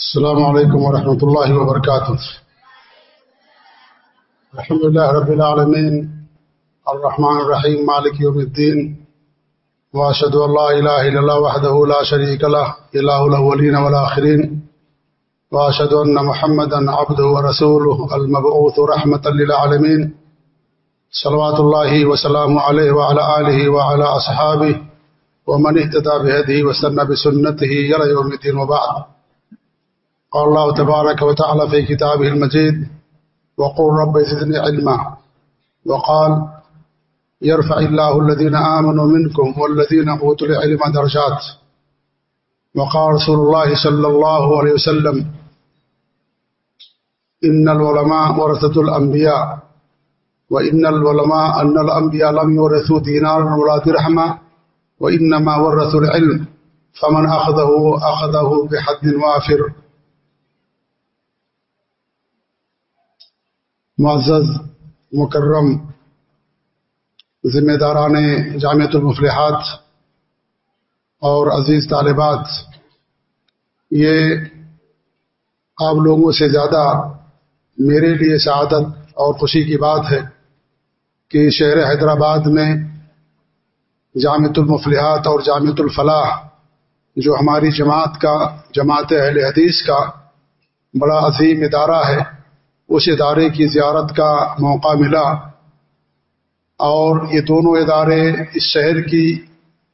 السلام علیکم ورحمۃ اللہ وبرکاتہ الحمد لله رب العالمين. الرحمن الرحيم. مالك يوم الدين. واشهد ان لا اله الا الله وحده لا شريك له. اله الاولين والاخرين واشهد ان محمدا عبده ورسوله المبعوث رحمه للعالمين. صلوات الله وسلامه عليه وعلى اله وعلى اصحابه ومن اهتدى بهديه واستنى بسنته الى يوم الدين وبعد. قال الله تبارك وتعالى في كتابه المجيد وقل رب زدني علما. وقال يرفع الله الذين آمنوا منكم والذين أوتوا العلم درجات. وقال رسول الله صلى الله عليه وسلم إن العلماء ورثة الأنبياء وإن العلماء أن الأنبياء لم يورثوا دينارا ولا درهما وإنما ورثوا العلم فمن أخذه أخذه بحد وافر. معزز، مکرم، ذمہ داران جامعۃ المفلحات اور عزیز طالبات، یہ آپ لوگوں سے زیادہ میرے لیے سعادت اور خوشی کی بات ہے کہ شہر حیدرآباد میں جامعۃ المفلحات اور جامعۃ الفلاح، جو ہماری جماعت کا، جماعت اہل حدیث کا بڑا عظیم ادارہ ہے اس ادارے کی زیارت کا موقع ملا اور یہ دونوں ادارے اس شہر کی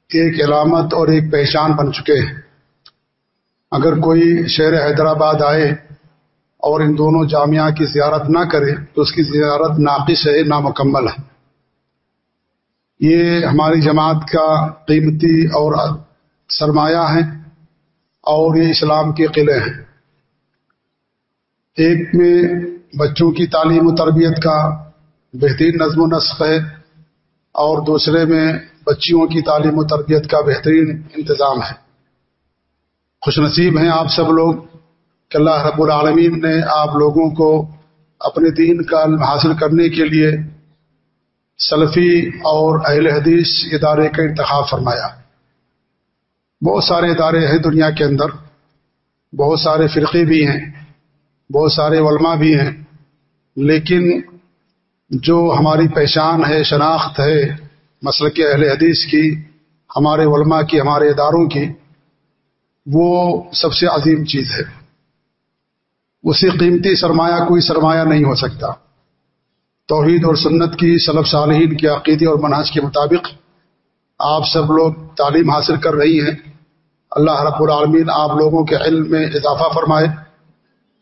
ایک علامت اور ایک پہچان بن چکے ہیں۔ اگر کوئی شہر حیدرآباد آئے اور ان دونوں جامعہ کی زیارت نہ کرے تو اس کی زیارت ناقص ہے، نامکمل ہے۔ یہ ہماری جماعت کا قیمتی اور سرمایہ ہے اور یہ اسلام کے قلعے ہیں۔ ایک میں بچوں کی تعلیم و تربیت کا بہترین نظم و نسق ہے اور دوسرے میں بچیوں کی تعلیم و تربیت کا بہترین انتظام ہے۔ خوش نصیب ہیں آپ سب لوگ کہ اللہ رب العالمین نے آپ لوگوں کو اپنے دین کا علم حاصل کرنے کے لیے سلفی اور اہل حدیث ادارے کا انتخاب فرمایا۔ بہت سارے ادارے ہیں دنیا کے اندر، بہت سارے فرقے بھی ہیں۔ بہت سارے علماء بھی ہیں، لیکن جو ہماری پہچان ہے، شناخت ہے مسل کے اہل حدیث کی، ہمارے علماء کی، ہمارے اداروں کی، وہ سب سے عظیم چیز ہے۔ اسی قیمتی سرمایہ، کوئی سرمایہ نہیں ہو سکتا۔ توحید اور سنت کی سلب صالحین کی عقیدے اور مناج کے مطابق آپ سب لوگ تعلیم حاصل کر رہی ہیں۔ اللہ رب العالمین آپ لوگوں کے علم میں اضافہ فرمائے۔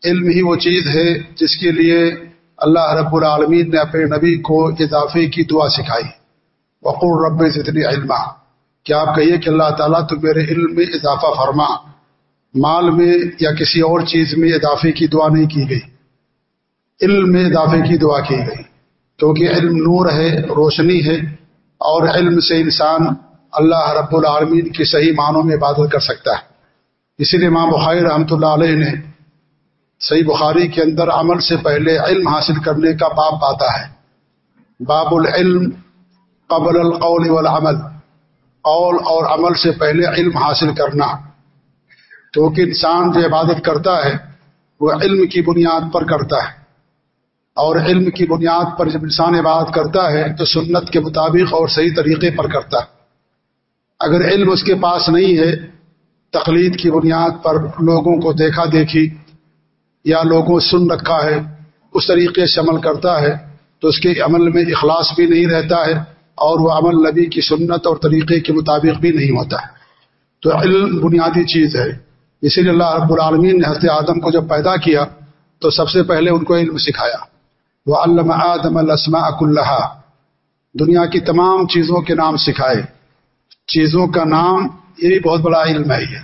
علم ہی وہ چیز ہے جس کے لیے اللہ رب العالمین نے اپنے نبی کو اضافے کی دعا سکھائی۔ وقور رب اتنی علم کیا آپ کہیے کہ اللہ تعالیٰ تو میرے علم میں اضافہ فرما۔ مال میں یا کسی اور چیز میں اضافے کی دعا نہیں کی گئی۔ علم میں اضافے کی دعا کی گئی۔ کیونکہ علم نور ہے، روشنی ہے اور علم سے انسان اللہ رب العالمین کی صحیح معنوں میں عبادت کر سکتا ہے۔ اسی لیے ماں بخاری رحمۃ اللہ علیہ نے صحیح بخاری کے اندر عمل سے پہلے علم حاصل کرنے کا باب آتا ہے۔ باب العلم قبل القول والعمل۔ قول اور عمل سے پہلے علم حاصل کرنا۔ کیونکہ انسان جو عبادت کرتا ہے، وہ علم کی بنیاد پر کرتا ہے۔ اور علم کی بنیاد پر جب انسان عبادت کرتا ہے، تو سنت کے مطابق اور صحیح طریقے پر کرتا ہے۔ اگر علم اس کے پاس نہیں ہے، تقلید کی بنیاد پر لوگوں کو دیکھا دیکھی یا لوگوں سن رکھا ہے، اس طریقے سے عمل کرتا ہے، تو اس کے عمل میں اخلاص بھی نہیں رہتا ہے اور وہ عمل نبی کی سنت اور طریقے کے مطابق بھی نہیں ہوتا ہے۔ تو علم بنیادی چیز ہے۔ اسی لیے اللہ رب العالمین نے حضرت آدم کو جب پیدا کیا، تو سب سے پہلے ان کو علم سکھایا۔ وہ علامہ آدم السما اک اللہ دنیا کی تمام چیزوں کے نام سکھائے۔ چیزوں کا نام، یہ بھی بہت بڑا علم ہے یہ۔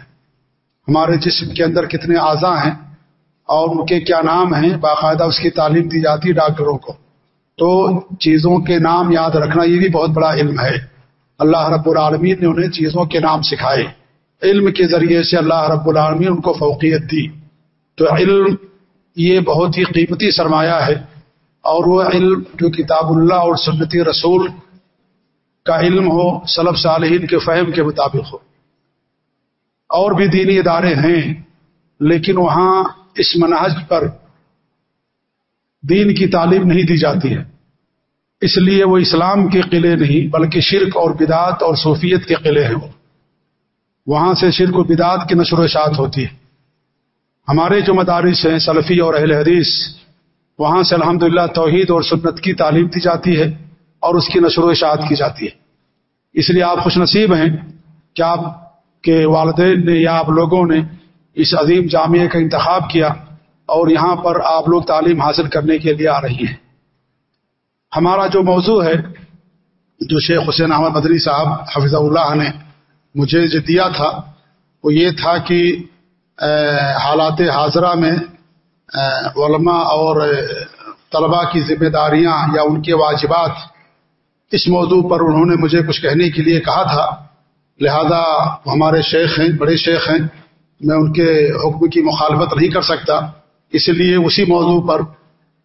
ہمارے جسم کے اندر کتنے اعضاء ہیں۔ اور ان کے کیا نام ہیں؟ باقاعدہ اس کی تعلیم دی جاتی ہے ڈاکٹروں کو۔ تو چیزوں کے نام یاد رکھنا یہ بھی بہت بڑا علم ہے۔ اللہ رب العالمین نے انہیں چیزوں کے نام سکھائے۔ علم کے ذریعے سے اللہ رب العالمین ان کو فوقیت دی۔ تو علم یہ بہت ہی قیمتی سرمایہ ہے۔ اور وہ علم جو کتاب اللہ اور سنتی رسول کا علم ہو سلب صالحین کے فہم کے مطابق ہو۔ اور بھی دینی ادارے ہیں، لیکن وہاں اس منہج پر دین کی تعلیم نہیں دی جاتی ہے۔ اس لیے وہ اسلام کے قلعے نہیں، بلکہ شرک اور بدعت اور صوفیت کے قلعے ہیں وہ۔ وہاں سے شرک و بدعت کی نشر و اشاعت ہوتی ہے۔ ہمارے جو مدارس ہیں، سلفی اور اہل حدیث، وہاں سے الحمد توحید اور سنت کی تعلیم دی جاتی ہے اور اس کی نشر و اشاعت کی جاتی ہے۔ اس لیے آپ خوش نصیب ہیں کہ آپ کے والدین نے یا آپ لوگوں نے اس عظیم جامعہ کا انتخاب کیا اور یہاں پر آپ لوگ تعلیم حاصل کرنے کے لیے آ رہی ہیں۔ ہمارا جو موضوع ہے، جو شیخ حسین احمد مدری صاحب حفظ اللہ نے مجھے جو دیا تھا، وہ یہ تھا کہ حالات حاضرہ میں علماء اور طلباء کی ذمہ داریاں یا ان کے واجبات، اس موضوع پر انہوں نے مجھے کچھ کہنے کے لیے کہا تھا۔ لہذا ہمارے شیخ ہیں، بڑے شیخ ہیں میں ان کے حکم کی مخالفت نہیں کر سکتا، اس لیے اسی موضوع پر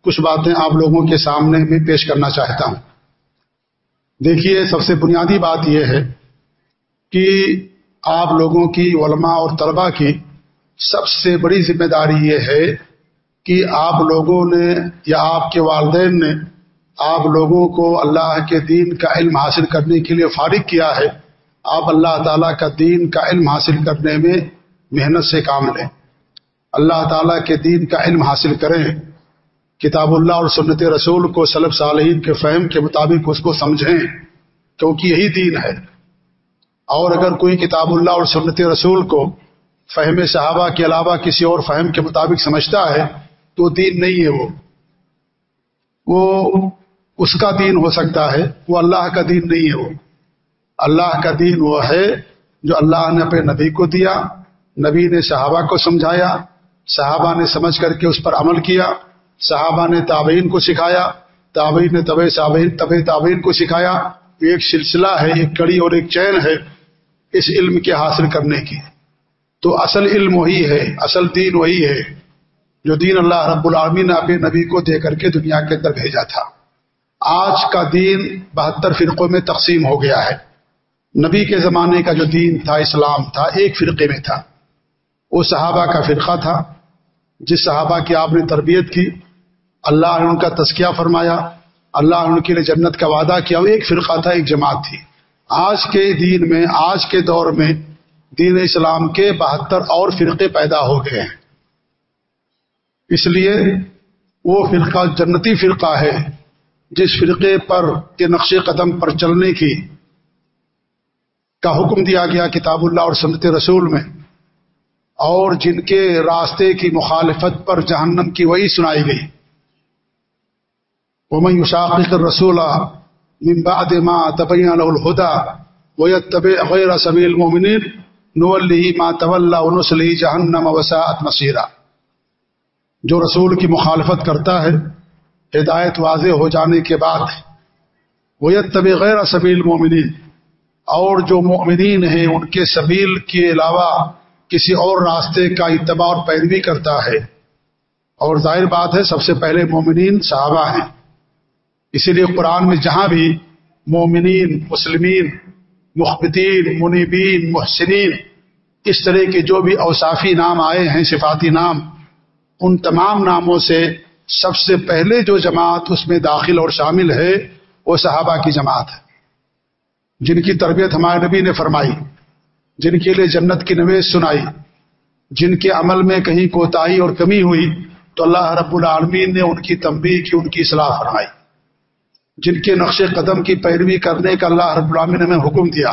کچھ باتیں آپ لوگوں کے سامنے میں پیش کرنا چاہتا ہوں۔ دیکھیے، سب سے بنیادی بات یہ ہے کہ آپ لوگوں کی علماء اور طلباء کی سب سے بڑی ذمہ داری یہ ہے کہ آپ لوگوں نے یا آپ کے والدین نے آپ لوگوں کو اللہ کے دین کا علم حاصل کرنے کے لیے فارغ کیا ہے۔ آپ اللہ تعالیٰ کا دین کا علم حاصل کرنے میں محنت سے کام لیں۔ اللہ تعالیٰ کے دین کا علم حاصل کریں۔ کتاب اللہ اور سنت رسول کو سلب صالحین کے فہم کے مطابق اس کو سمجھیں، کیونکہ یہی دین ہے۔ اور اگر کوئی کتاب اللہ اور سنت رسول کو فہم صحابہ کے علاوہ کسی اور فہم کے مطابق سمجھتا ہے، تو دین نہیں ہے وہ۔ وہ اس کا دین ہو سکتا ہے، وہ اللہ کا دین نہیں ہے وہ۔ اللہ کا دین وہ ہے جو اللہ نے اپنے نبی کو دیا نبی نے صحابہ کو سمجھایا، صحابہ نے سمجھ کر کے اس پر عمل کیا، صحابہ نے تابعین کو سکھایا، تابعین نے طب صابین طب تابعین کو سکھایا۔ ایک سلسلہ ہے، ایک کڑی اور ایک چین ہے اس علم کے حاصل کرنے کی۔ تو اصل علم وہی ہے، اصل دین وہی ہے جو دین اللہ رب العالمین نے اپنے نبی کو دے کر کے دنیا کے اندر بھیجا تھا۔ آج کا دین بہتر فرقوں میں تقسیم ہو گیا ہے۔ نبی کے زمانے کا جو دین تھا، اسلام تھا، ایک فرقے میں تھا۔ وہ صحابہ کا فرقہ تھا۔ جس صحابہ کی آپ نے تربیت کی، اللہ نے ان کا تذکیہ فرمایا، اللہ نے ان کے لیے جنت کا وعدہ کیا۔ وہ ایک فرقہ تھا، ایک جماعت تھی۔ آج کے دین میں، آج کے دور میں دین اسلام کے بہتر اور فرقے پیدا ہو گئے ہیں۔ اس لیے وہ فرقہ جنتی فرقہ ہے۔ جس فرقے پر کے نقش قدم پر چلنے کی کا حکم دیا گیا کتاب اللہ اور سنت رسول میں۔ اور جن کے راستے کی مخالفت پر جہنم کی وہی سنائی گئی۔ وہ میں یوشاق رسول ما تبین الہدا وہ طب غیر سبیل مومنین نولی ما طول نسلی جہنم وساعت مسیرہ جو رسول کی مخالفت کرتا ہے، ہدایت واضح ہو جانے کے بعد وہ طب غیر سبیل مومنین اور جو مومنین ہیں، ان کے سبیل کے علاوہ کسی اور راستے کا اتباع اور پیروی کرتا ہے۔ اور ظاہر بات ہے، سب سے پہلے مومنین صحابہ ہیں۔ اسی لیے قرآن میں جہاں بھی مومنین، مسلمین، مخبتین، منیبین، محسنین، اس طرح کے جو بھی اوصافی نام آئے ہیں، صفاتی نام، ان تمام ناموں سے سب سے پہلے جو جماعت اس میں داخل اور شامل ہے، وہ صحابہ کی جماعت ہے۔ جن کی تربیت ہمارے نبی نے فرمائی۔ جن کے لیے جنت کی نویز سنائی، جن کے عمل میں کہیں کوتاہی اور کمی ہوئی، تو اللہ رب العالمین نے ان کی تنبیہ کی، ان کی اصلاح فرمائی۔ جن کے نقش قدم کی پیروی کرنے کا اللہ رب العالمین نے ہمیں حکم دیا،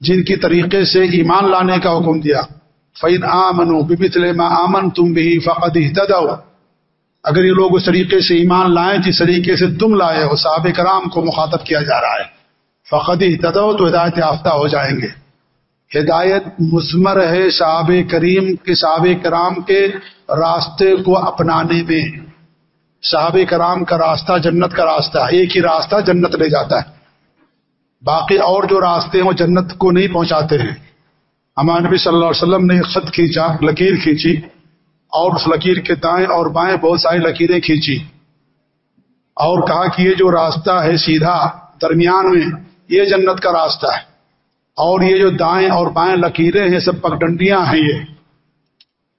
جن کی طریقے سے ایمان لانے کا حکم دیا۔ فعین آمن ما آمن تم بھی فقط اگر یہ لوگ اس طریقے سے ایمان لائیں جس طریقے سے تم لائے ہو، صحابہ کرام کو مخاطب کیا جا رہا ہے۔ فقط احتدو تو ہدایت یافتہ ہو جائیں گے۔ ہدایت مزمر ہے صحاب کریم کے صحاب کرام کے راستے کو اپنانے میں۔ صحاب کرام کا راستہ جنت کا راستہ ایک ہی راستہ جنت لے جاتا ہے۔ باقی اور جو راستے ہیں وہ جنت کو نہیں پہنچاتے ہیں۔ ہمارے نبی صلی اللہ علیہ وسلم نے خط کھینچا لکیر کھینچی۔ اور اس لکیر کے دائیں اور بائیں بہت ساری لکیریں کھینچی۔ اور کہا کہ یہ جو راستہ ہے سیدھا درمیان میں یہ جنت کا راستہ ہے۔ اور یہ جو دائیں اور بائیں لکیریں ہیں، سب پگڈنڈیاں ہیں یہ۔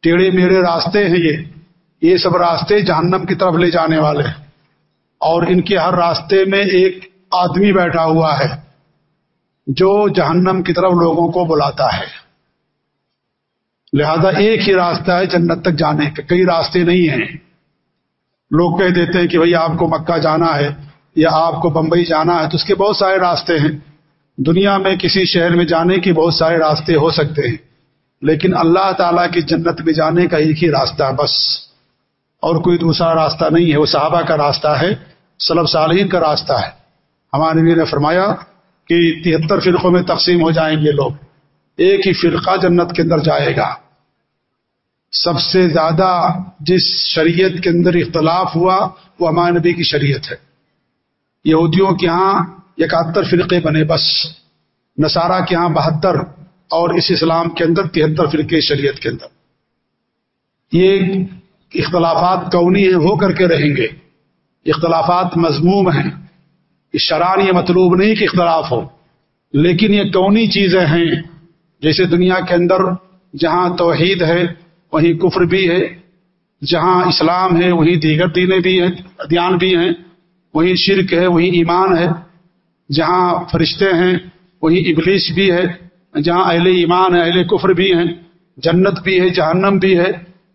ٹیڑھے میڑے راستے ہیں یہ۔ یہ سب راستے جہنم کی طرف لے جانے والے۔ ہیں اور ان کے ہر راستے میں ایک آدمی بیٹھا ہوا ہے، جو جہنم کی طرف لوگوں کو بلاتا ہے۔ لہذا ایک ہی راستہ ہے جنت تک جانے کا، کئی راستے نہیں ہیں۔ لوگ کہہ دیتے ہیں کہ بھائی آپ کو مکہ جانا ہے۔ یا آپ کو بمبئی جانا ہے تو اس کے بہت سارے راستے ہیں۔ دنیا میں کسی شہر میں جانے کے بہت سارے راستے ہو سکتے ہیں، لیکن اللہ تعالی کی جنت میں جانے کا ایک ہی راستہ ہے بس۔ اور کوئی دوسرا راستہ نہیں ہے، وہ صحابہ کا راستہ ہے سلب صالحین کا راستہ ہے۔ ہمارے نبی نے فرمایا کہ تہتر فرقوں میں تقسیم ہو جائیں گے لوگ۔ ایک ہی فرقہ جنت کے اندر جائے گا۔ سب سے زیادہ جس شریعت کے اندر اختلاف ہوا، وہ ہمارے نبی کی شریعت ہے۔ یہودیوں کے ہاں اکہتر فرقے بنے، بس نصارہ کے ہاں بہتر اور اس اسلام کے اندر تہتر فرقے شریعت کے اندر۔ یہ اختلافات کونی ہیں، ہو کر کے رہیں گے۔ اختلافات مضموم ہیں۔ شران یہ مطلوب نہیں کہ اختلاف ہو، لیکن یہ کونی چیزیں ہیں۔ جیسے دنیا کے اندر جہاں توحید ہے، وہیں کفر بھی ہے۔ جہاں اسلام ہے، وہیں دیگر دینیں بھی ہیں، ادیان بھی ہیں۔ وہیں شرک ہے وہیں ایمان ہے، جہاں فرشتے ہیں وہیں ابلیس بھی ہے، جہاں اہل ایمان ہے اہل کفر بھی ہیں، جنت بھی ہے، جہنم بھی ہے،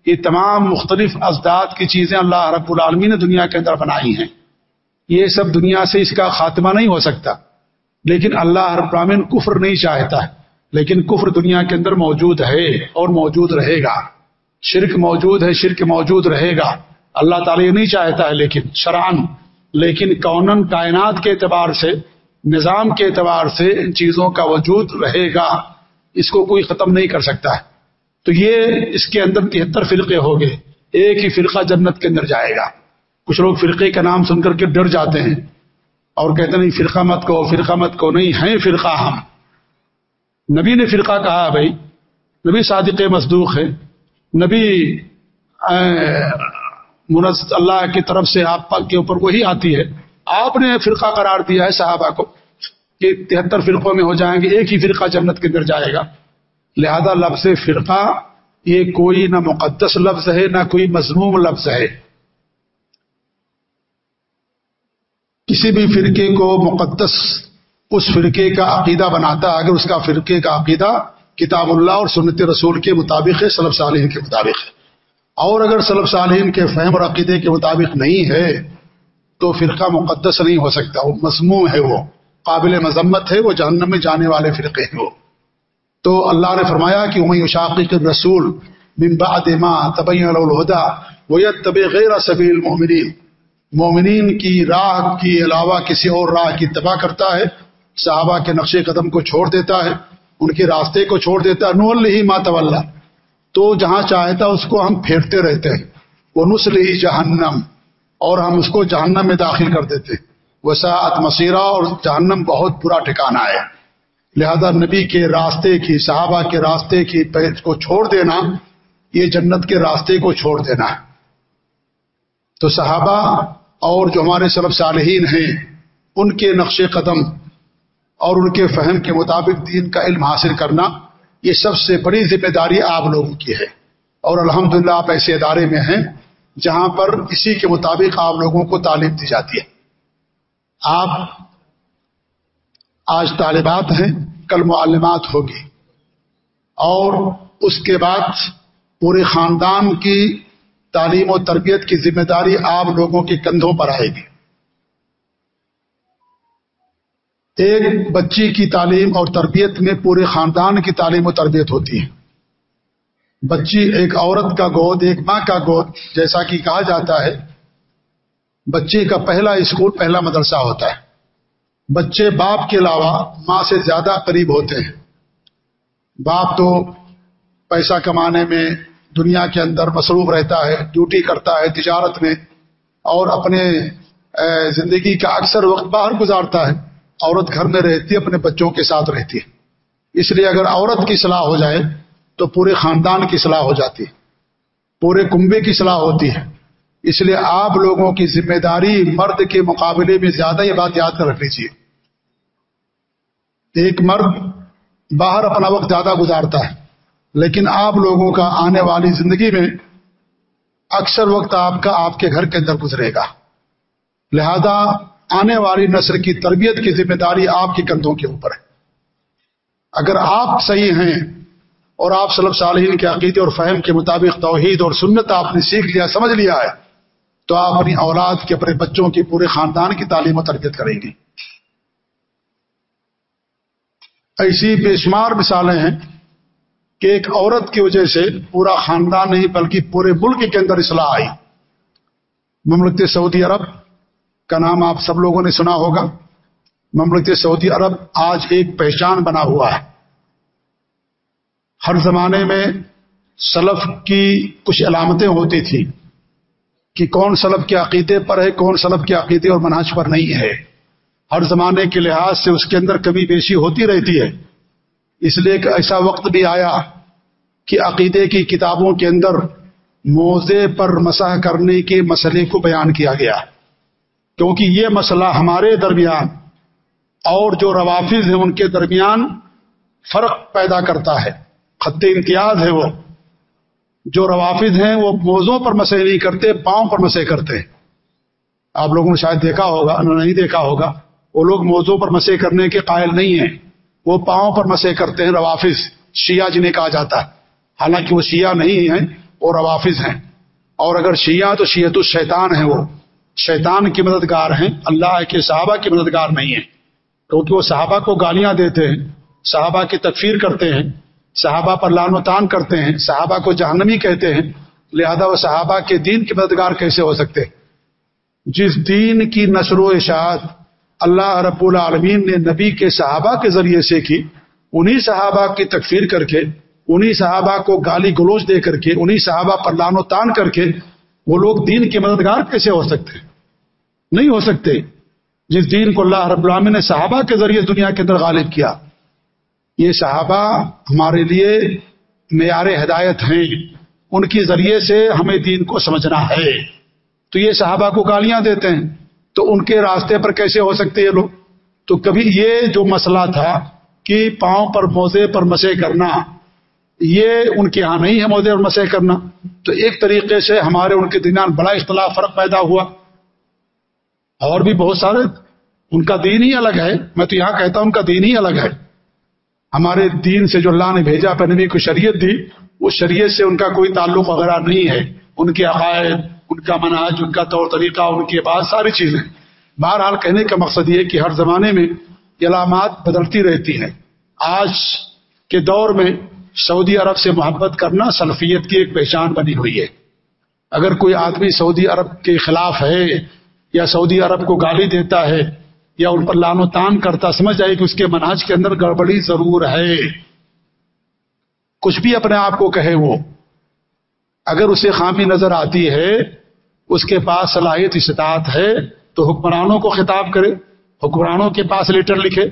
یہ تمام مختلف ازداد کی چیزیں اللہ رب العالمی نے دنیا کے اندر بنائی ہیں۔ یہ سب دنیا سے اس کا خاتمہ نہیں ہو سکتا۔ لیکن اللہ رب العالمین کفر نہیں چاہتا ہے۔ لیکن کفر دنیا کے اندر موجود ہے اور موجود رہے گا۔ شرک موجود ہے، شرک موجود رہے گا۔ اللہ تعالیٰ یہ نہیں چاہتا ہے، لیکن شران لیکن کونن کائنات کے اعتبار سے، نظام کے اعتبار سے ان چیزوں کا وجود رہے گا، اس کو کوئی ختم نہیں کر سکتا ہے۔ تو یہ اس کے اندر تہتر فرقے ہو گئے۔ ایک ہی فرقہ جنت کے اندر جائے گا۔ کچھ لوگ فرقے کا نام سن کر کے ڈر جاتے ہیں اور کہتے نہیں، فرقہ مت کو فرقہ مت کو نہیں ہے فرقہ ہم۔ نبی نے فرقہ کہا، بھائی، نبی صادق مصدوق ہے نبی منس اللہ کی طرف سے آپ کے اوپر وہی آتی ہے۔ آپ نے فرقہ قرار دیا ہے صحابہ کو کہ تہتر فرقوں میں ہو جائیں گے، ایک ہی فرقہ جنت کے اندر جائے گا۔ لہذا لفظ فرقہ یہ کوئی نہ مقدس لفظ ہے، نہ کوئی مضموم لفظ ہے۔ کسی بھی فرقے کو مقدس اس فرقے کا عقیدہ بناتا ہے، اگر اس کا فرقے کا عقیدہ کتاب اللہ اور سنت رسول کے مطابق ہے سلب صالحین کے مطابق ہے۔ اور اگر سلب صالحین کے فہم اور عقیدے کے مطابق نہیں ہے، تو فرقہ مقدس نہیں ہو سکتا۔ وہ مسموم ہے وہ۔ قابل مذمت ہے وہ، جہنم میں جانے والے فرقے ہیں وہ۔ تو اللہ نے فرمایا کہ وہ شاقی رسول بمبا دما طبی الہدا وہ طب غیر سبیل مومنین مومنین کی راہ کی علاوہ کسی اور راہ کی تباہ کرتا ہے، صحابہ کے نقش قدم کو چھوڑ دیتا ہے، ان کے راستے کو چھوڑ دیتا ہے۔ نول ہی مات تو جہاں چاہتا اس کو ہم پھیرتے رہتے ہیں۔ وہ نسل ہی جہنم اور ہم اس کو جہنم میں داخل کر دیتے۔ وساعت مسیرہ اور جہنم بہت برا ٹھکانا ہے۔ لہذا نبی کے راستے کی، صحابہ کے راستے کی کو چھوڑ دینا، یہ جنت کے راستے کو چھوڑ دینا ہے۔ تو صحابہ اور جو ہمارے سلب صالحین ہیں، ان کے نقش قدم اور ان کے فہم کے مطابق دین کا علم حاصل کرنا یہ سب سے بڑی ذمہ داری آپ لوگوں کی ہے۔ اور الحمد آپ ایسے ادارے میں ہیں جہاں پر اسی کے مطابق آپ لوگوں کو تعلیم دی جاتی ہے۔ آپ آج طالبات ہیں، کل معلمات ہوگی۔ اور اس کے بعد پورے خاندان کی تعلیم و تربیت کی ذمہ داری آپ لوگوں کے کندھوں پر آئے گی۔ ایک بچی کی تعلیم اور تربیت میں پورے خاندان کی تعلیم و تربیت ہوتی ہے۔ بچی ایک عورت کا گود، ایک ماں کا گود، جیسا کہ کہا جاتا ہے بچے کا پہلا اسکول، پہلا مدرسہ ہوتا ہے۔ بچے باپ کے علاوہ ماں سے زیادہ قریب ہوتے ہیں۔ باپ تو پیسہ کمانے میں دنیا کے اندر مصروف رہتا ہے، ڈیوٹی کرتا ہے، تجارت میں اور اپنے زندگی کا اکثر وقت باہر گزارتا ہے۔ عورت گھر میں رہتی ہے، اپنے بچوں کے ساتھ رہتی ہے۔ اس لیے اگر عورت کی صلاح ہو جائے تو پورے خاندان کی صلاح ہو جاتی ہے۔ پورے کنبے کی صلاح ہوتی ہے۔ اس لیے آپ لوگوں کی ذمہ داری مرد کے مقابلے میں زیادہ یہ بات یاد کر رکھ لیجیے ایک مرد باہر اپنا وقت زیادہ گزارتا ہے، لیکن آپ لوگوں کا آنے والی زندگی میں اکثر وقت آپ کا آپ کے گھر کے اندر گزرے گا۔ لہذا آنے والی نسل کی تربیت کی ذمہ داری آپ کے کندھوں کے اوپر ہے۔ اگر آپ صحیح ہیں اور آپ صلب صالحین کے عقیدے اور فہم کے مطابق توحید اور سنت آپ نے سیکھ لیا، سمجھ لیا ہے، تو آپ اپنی اولاد کے، اپنے بچوں کی پورے خاندان کی تعلیم و تربیت کریں گے۔ ایسی بے شمار مثالیں ہیں کہ ایک عورت کی وجہ سے پورا خاندان نہیں، بلکہ پورے ملک کے اندر اصلاح آئی۔ مملکت سعودی عرب کا نام آپ سب لوگوں نے سنا ہوگا۔ مملکت سعودی عرب آج ایک پہچان بنا ہوا ہے۔ ہر زمانے میں سلف کی کچھ علامتیں ہوتی تھیں کہ کون سلف کے عقیدے پر ہے، کون سلف کے عقیدے اور مناج پر نہیں ہے۔ ہر زمانے کے لحاظ سے اس کے اندر کمی بیشی ہوتی رہتی ہے۔ اس لیے کہ ایسا وقت بھی آیا کہ عقیدے کی کتابوں کے اندر موزے پر مسح کرنے کے مسئلے کو بیان کیا گیا۔ کیونکہ یہ مسئلہ ہمارے درمیان اور جو روافظ ہیں ان کے درمیان فرق پیدا کرتا ہے۔ خط امتیاز ہے وہ۔ جو روافظ ہیں وہ موزوں پر مسے نہیں کرتے، پاؤں پر مسے کرتے ہیں۔ آپ لوگوں نے شاید دیکھا ہوگا نہیں دیکھا ہوگا۔ وہ لوگ موزوں پر مسے کرنے کے قائل نہیں ہیں۔ وہ پاؤں پر مسے کرتے ہیں، روافظ۔ شیعہ جنہیں کہا جاتا ہے۔ حالانکہ وہ شیعہ نہیں ہیں، وہ روافظ ہیں۔ اور اگر شیعہ تو شیعت الشیطان ہیں وہ۔ شیطان کی مددگار ہیں، اللہ کے صحابہ کی مددگار نہیں ہیں۔ کیونکہ وہ صحابہ کو گالیاں دیتے ہیں، صحابہ کی تکفیر کرتے ہیں، صحابہ پر لان و تان کرتے ہیں، صحابہ کو جہنمی کہتے ہیں۔ لہذا وہ صحابہ کے دین کی مددگار کیسے ہو سکتے؟ جس دین کی نشر و اشاعت اللہ رب العالمین نے نبی کے صحابہ کے ذریعے سے کی، انہی صحابہ کی تکفیر کر کے، انہی صحابہ کو گالی گلوچ دے کر کے، انہی صحابہ پر لان و تان کر کے وہ لوگ دین کے مددگار کیسے ہو سکتے نہیں ہو سکتے۔ جس دین کو اللہ رب العالمین نے صحابہ کے ذریعے دنیا کے اندر غالب کیا، یہ صحابہ ہمارے لیے معیار ہدایت ہیں۔ ان کے ذریعے سے ہمیں دین کو سمجھنا ہے۔ تو یہ صحابہ کو گالیاں دیتے ہیں۔ تو ان کے راستے پر کیسے ہو سکتے یہ لوگ؟ تو کبھی یہ جو مسئلہ تھا کہ پاؤں پر موزے پر مسے کرنا یہ ان کے یہاں نہیں ہے موزے پر مسے کرنا۔ تو ایک طریقے سے ہمارے ان کے درمیان بڑا اختلاف فرق پیدا ہوا۔ اور بھی بہت سارے۔ ان کا دین ہی الگ ہے۔ میں تو یہاں کہتا ہوں ان کا دین ہی الگ ہے۔ ہمارے دین سے جو اللہ نے بھیجا نبی کو شریعت دی اس شریعت سے ان کا کوئی تعلق وغیرہ نہیں ہے۔ ان کے عقائد، ان کا مناج ان کا طور طریقہ، ان کے بعد ساری چیزیں۔ بہرحال کہنے کا مقصد یہ کہ ہر زمانے میں علامات بدلتی رہتی ہیں۔ آج کے دور میں سعودی عرب سے محبت کرنا سلفیت کی ایک پہچان بنی ہوئی ہے۔ اگر کوئی آدمی سعودی عرب کے خلاف ہے یا سعودی عرب کو گالی دیتا ہے یا ان پر لان و تان کرتا سمجھ جائے کہ اس کے مناج کے اندر گڑبڑی ضرور ہے۔ کچھ بھی اپنے آپ کو کہے وہ۔ اگر اسے خامی نظر آتی ہے، اس کے پاس صلاحیت استطاعت ہے، تو حکمرانوں کو خطاب کرے۔ حکمرانوں کے پاس لیٹر لکھے،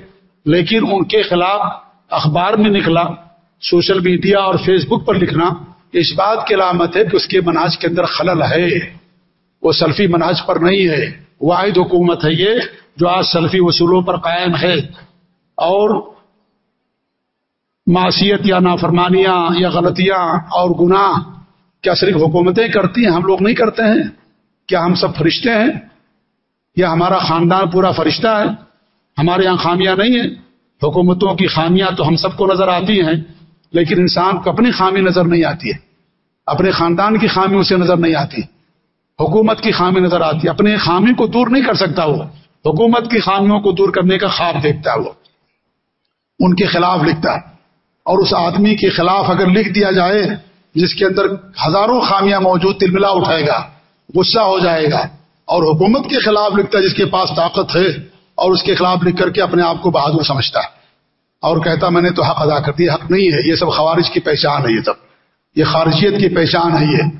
لیکن ان کے خلاف اخبار میں نکلا۔ سوشل میڈیا اور فیس بک پر لکھنا اس بات کی علامت ہے کہ اس کے مناج کے اندر خلل ہے۔ وہ سلفی مناج پر نہیں ہے۔ واحد حکومت ہے یہ جو آج سلفی اصولوں پر قائم ہے۔ اور معاشیت یا نافرمانیاں یا غلطیاں اور گناہ کیا صرف حکومتیں کرتی ہیں؟ ہم لوگ نہیں کرتے ہیں۔ کیا ہم سب فرشتے ہیں؟ یا ہمارا خاندان پورا فرشتہ ہے؟ ہمارے یہاں خامیاں نہیں ہیں۔ حکومتوں کی خامیاں تو ہم سب کو نظر آتی ہیں۔ لیکن انسان کو اپنی خامی نظر نہیں آتی ہے۔ اپنے خاندان کی خامی اسے نظر نہیں آتی۔ حکومت کی خامی نظر آتی ہے۔ اپنے خامی کو دور نہیں کر سکتا وہ۔ حکومت کی خامیوں کو دور کرنے کا خواب دیکھتا ہے وہ۔ ان کے خلاف لکھتا ہے۔ اور اس آدمی کے خلاف اگر لکھ دیا جائے، جس کے اندر ہزاروں خامیاں موجود تلملا اٹھائے گا، غصہ ہو جائے گا، اور حکومت کے خلاف لکھتا ہے، جس کے پاس طاقت ہے، اور اس کے خلاف لکھ کر کے اپنے آپ کو بہادر سمجھتا ہے۔ اور کہتا میں نے تو حق ادا کر دیا حق نہیں ہے۔ یہ سب خوارج کی پہچان ہے یہ سب۔ یہ خارجیت کی پہچان ہے یہ۔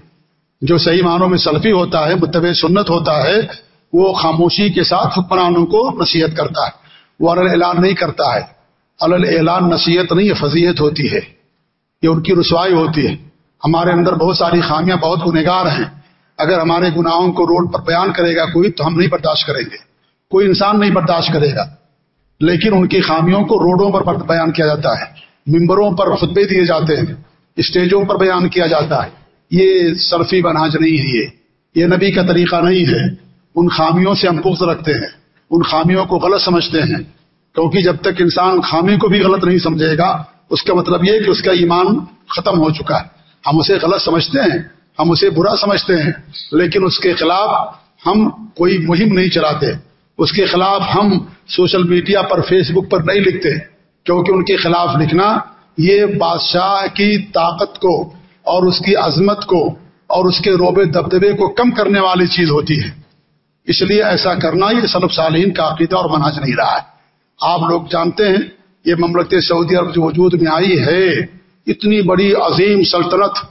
جو صحیح معنوں میں سلفی ہوتا ہے، متبع سنت ہوتا ہے، وہ خاموشی کے ساتھ حکمرانوں کو نصیحت کرتا ہے۔ وہ الل اعلان نہیں کرتا ہے۔ الل اعلان نصیحت نہیں، فضیحت ہوتی ہے۔ یہ ان کی رسوائی ہوتی ہے۔ ہمارے اندر بہت ساری خامیاں، بہت گنہگار ہیں۔ اگر ہمارے گناہوں کو روڈ پر بیان کرے گا کوئی، تو ہم نہیں برداشت کریں گے۔ کوئی انسان نہیں برداشت کرے گا۔ لیکن ان کی خامیوں کو روڈوں پر بیان کیا جاتا ہے، ممبروں پر خطبے دیے جاتے ہیں، اسٹیجوں پر بیان کیا جاتا ہے۔ یہ سرفی بناج نہیں ہے یہ یہ نبی کا طریقہ نہیں ہے۔ ان خامیوں سے ہم پخت رکھتے ہیں، ان خامیوں کو غلط سمجھتے ہیں۔ کیونکہ جب تک انسان خامی کو بھی غلط نہیں سمجھے گا، اس کا مطلب یہ کہ اس کا ایمان ختم ہو چکا ہے۔ ہم اسے غلط سمجھتے ہیں، ہم اسے برا سمجھتے ہیں، لیکن اس کے خلاف ہم کوئی مہم نہیں چلاتے۔ اس کے خلاف ہم سوشل میڈیا پر فیس بک پر نہیں لکھتے، کیونکہ ان کے خلاف لکھنا یہ بادشاہ کی طاقت کو اور اس کی عظمت کو اور اس کے روبے دبدبے کو کم کرنے والی چیز ہوتی ہے۔ اس لیے ایسا کرنا یہ سلب صالحین کا عقیدہ اور مناج نہیں رہا ہے۔ آپ لوگ جانتے ہیں، یہ مملکت سعودی عرب جو وجود میں آئی ہے، اتنی بڑی عظیم سلطنت،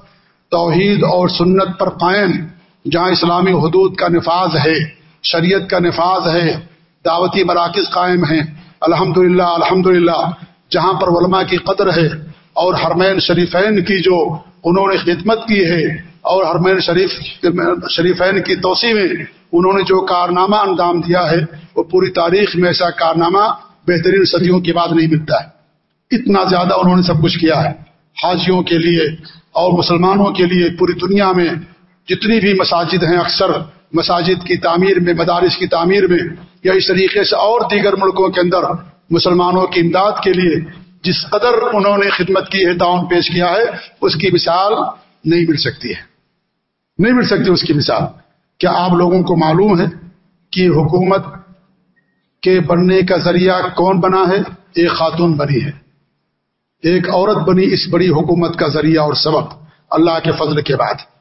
توحید اور سنت پر قائم، جہاں اسلامی حدود کا نفاذ ہے۔ شریعت کا نفاذ ہے، دعوتی مراکز قائم ہیں۔ الحمد للہ الحمد للہ جہاں پر علماء کی قدر ہے اور حرمین شریفین کی جو انہوں نے خدمت کی ہے اور حرمین شریف، شریفین کی توسیع میں انہوں نے جو کارنامہ انجام دیا ہے، وہ پوری تاریخ میں ایسا کارنامہ بہترین صدیوں کے بعد نہیں ملتا ہے۔ اتنا زیادہ انہوں نے سب کچھ کیا ہے۔ حاجیوں کے لیے اور مسلمانوں کے لیے پوری دنیا میں جتنی بھی مساجد ہیں اکثر مساجد کی تعمیر میں، مدارس کی تعمیر میں یا اس طریقے سے اور دیگر ملکوں کے اندر مسلمانوں کی امداد کے لیے جس قدر انہوں نے خدمت کی ہے، تعاون پیش کیا ہے، اس کی مثال نہیں مل سکتی ہے۔ نہیں مل سکتی اس کی مثال۔ کیا آپ لوگوں کو معلوم ہے کہ حکومت کے بننے کا ذریعہ کون بنا ہے؟ ایک خاتون بنی ہے۔ ایک عورت بنی اس بڑی حکومت کا ذریعہ اور سبق اللہ کے فضل کے بعد۔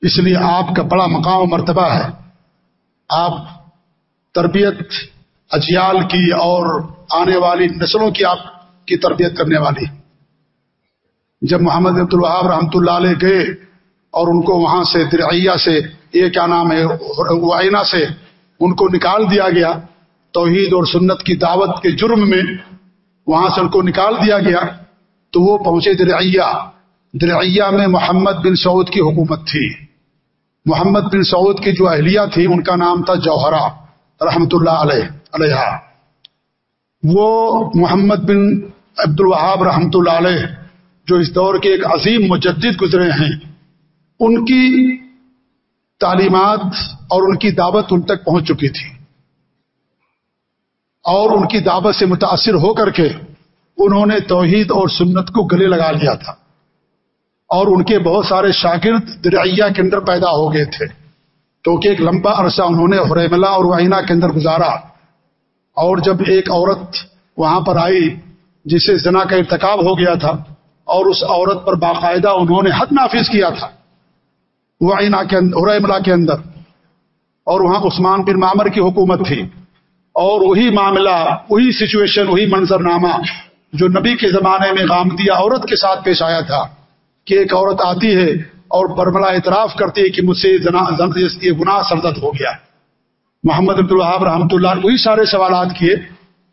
اس لیے آپ کا بڑا مقام و مرتبہ ہے۔ آپ تربیت اجیال کی اور آنے والی نسلوں کی آپ کی تربیت کرنے والی۔ جب محمد عبد الوہاب رحمۃ اللہ علیہ گئے اور ان کو وہاں سے درعیہ سے، یہ کیا نام ہے وائنا سے ان کو نکال دیا گیا، توحید اور سنت کی دعوت کے جرم میں وہاں سے ان کو نکال دیا گیا، تو وہ پہنچے درعیہ۔ درعیہ میں محمد بن سعود کی حکومت تھی۔ محمد بن سعود کی جو اہلیہ تھی ان کا نام تھا جوہرا رحمت اللہ علیہ علیہ وہ محمد بن عبد الوہاب رحمۃ اللہ علیہ، جو اس دور کے ایک عظیم مجدد گزرے ہیں، ان کی تعلیمات اور ان کی دعوت ان تک پہنچ چکی تھی۔ اور ان کی دعوت سے متاثر ہو کر کے انہوں نے توحید اور سنت کو گلے لگا لیا تھا۔ اور ان کے بہت سارے شاگرد درعیہ کے اندر پیدا ہو گئے تھے۔ کیونکہ ایک لمبا عرصہ انہوں نے حریملہ اور وائنا کے اندر گزارا۔ اور جب ایک عورت وہاں پر آئی جسے زنا کا ارتکاب ہو گیا تھا اور اس عورت پر باقاعدہ انہوں نے حد نافذ کیا تھا وائنا کے اندر کے اندر۔ اور وہاں عثمان بن معمر کی حکومت تھی۔ اور وہی معاملہ، وہی سچویشن وہی منظر نامہ جو نبی کے زمانے میں غامدیہ عورت کے ساتھ پیش آیا تھا۔ کہ ایک عورت آتی ہے اور برملا اعتراف کرتی ہے کہ مجھ سے یہ گناہ سرزد ہو گیا محمد عبد الحاب رحمۃ اللہ وہی سارے سوالات کیے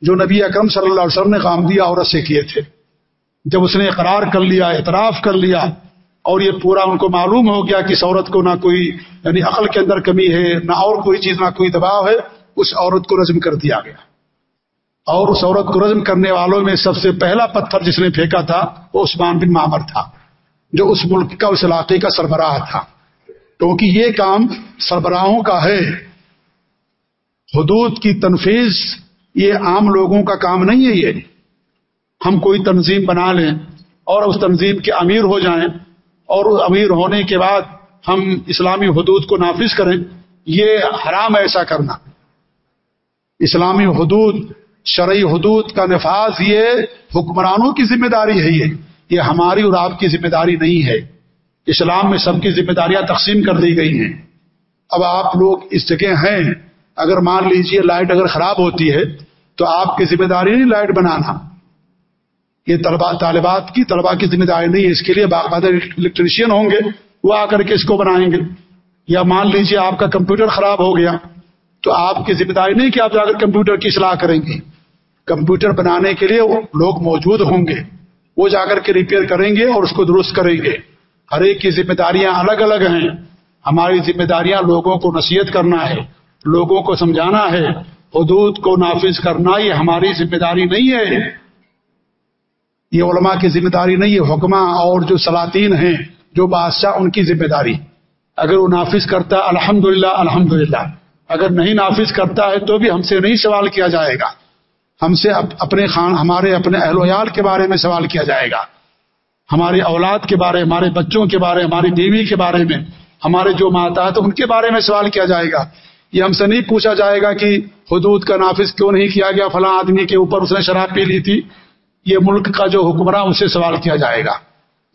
جو نبی اکرم صلی اللہ علیہ وسلم نے غامدیہ عورت سے کیے تھے۔ جب اس نے اقرار کر لیا، اعتراف کر لیا اور یہ پورا ان کو معلوم ہو گیا کہ اس عورت کو نہ کوئی یعنی عقل کے اندر کمی ہے، نہ اور کوئی چیز، نہ کوئی دباؤ ہے، اس عورت کو رزم کر دیا گیا۔ اور اس عورت کو رزم کرنے والوں میں سب سے پہلا پتھر جس نے پھینکا تھا، وہ عثمان بن معمر تھا۔ جو اس ملک کا، اس علاقے کا سربراہ تھا۔ کیونکہ یہ کام سربراہوں کا ہے۔ حدود کی تنفیذ یہ عام لوگوں کا کام نہیں ہے یہ۔ ہم کوئی تنظیم بنا لیں اور اس تنظیم کے امیر ہو جائیں اور امیر ہونے کے بعد ہم اسلامی حدود کو نافذ کریں، یہ حرام ایسا کرنا۔ اسلامی حدود، شرعی حدود کا نفاذ یہ حکمرانوں کی ذمہ داری ہے یہ۔ یہ ہماری اور آپ کی ذمہ داری نہیں ہے۔ اسلام میں سب کی ذمہ داریاں تقسیم کر دی گئی ہیں۔ اب آپ لوگ اس جگہ ہیں۔ اگر مان لیجیے لائٹ اگر خراب ہوتی ہے تو آپ کی ذمہ داری نہیں لائٹ بنانا۔ یہ طلبا طالبات کی طلبا کی ذمہ داری نہیں ہے۔ اس کے لیے باقاعدہ الیکٹریشین ہوں گے۔ وہ آ کر کے اس کو بنائیں گے۔ یا مان لیجیے آپ کا کمپیوٹر خراب ہو گیا تو آپ کی ذمہ داری نہیں کہ آپ جا کر کمپیوٹر کی اصلاح کریں گے۔ کمپیوٹر بنانے کے لیے لوگ موجود ہوں گے۔ وہ جا کر کے ریپیئر کریں گے اور اس کو درست کریں گے۔ ہر ایک کی ذمہ داریاں الگ الگ ہیں۔ ہماری ذمہ داریاں لوگوں کو نصیحت کرنا ہے، لوگوں کو سمجھانا ہے۔ حدود کو نافذ کرنا یہ ہماری ذمہ داری نہیں ہے۔ یہ علماء کی ذمہ داری نہیں ہے حکمہ اور جو سلاطین ہیں، جو بادشاہ ان کی ذمہ داری اگر وہ نافذ کرتا الحمد للہ الحمد اگر نہیں نافذ کرتا ہے تو بھی ہم سے نہیں سوال کیا جائے گا۔ ہم سے اپنے خان ہمارے اپنے اہل ویال کے بارے میں سوال کیا جائے گا۔ ہمارے اولاد کے بارے ہمارے بچوں کے بارے ہماری بیوی کے بارے میں، ہمارے جو ماتحت ان کے بارے میں سوال کیا جائے گا۔ یہ ہم سے نہیں پوچھا جائے گا کہ حدود کا نافذ کیوں نہیں کیا گیا، فلاں آدمی کے اوپر اس نے شراب پی لی تھی۔ یہ ملک کا جو حکمراں اس سے سوال کیا جائے گا۔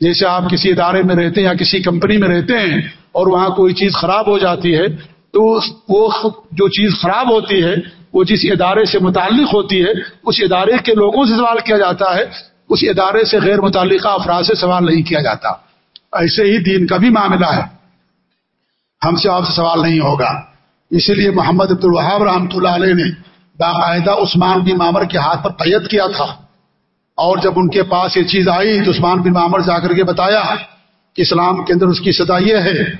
جیسے آپ کسی ادارے میں رہتے ہیں یا کسی کمپنی میں رہتے ہیں اور وہاں کوئی چیز خراب ہو جاتی ہے، تو وہ جو چیز خراب ہوتی ہے وہ جس ادارے سے متعلق ہوتی ہے، اس ادارے کے لوگوں سے سوال کیا جاتا ہے، اس ادارے سے غیر متعلقہ افراد سے سوال نہیں کیا جاتا۔ ایسے ہی دین کا بھی معاملہ ہے۔ ہم سے آپ سے سوال نہیں ہوگا۔ اسی لیے محمد عبد الوہاب رحمۃ اللہ علیہ نے باقاعدہ عثمان بن معمر کے ہاتھ پر قید کیا تھا۔ اور جب ان کے پاس یہ چیز آئی تو عثمان بن معمر جا کر کے بتایا کہ اسلام کے اندر اس کی سزا یہ ہے،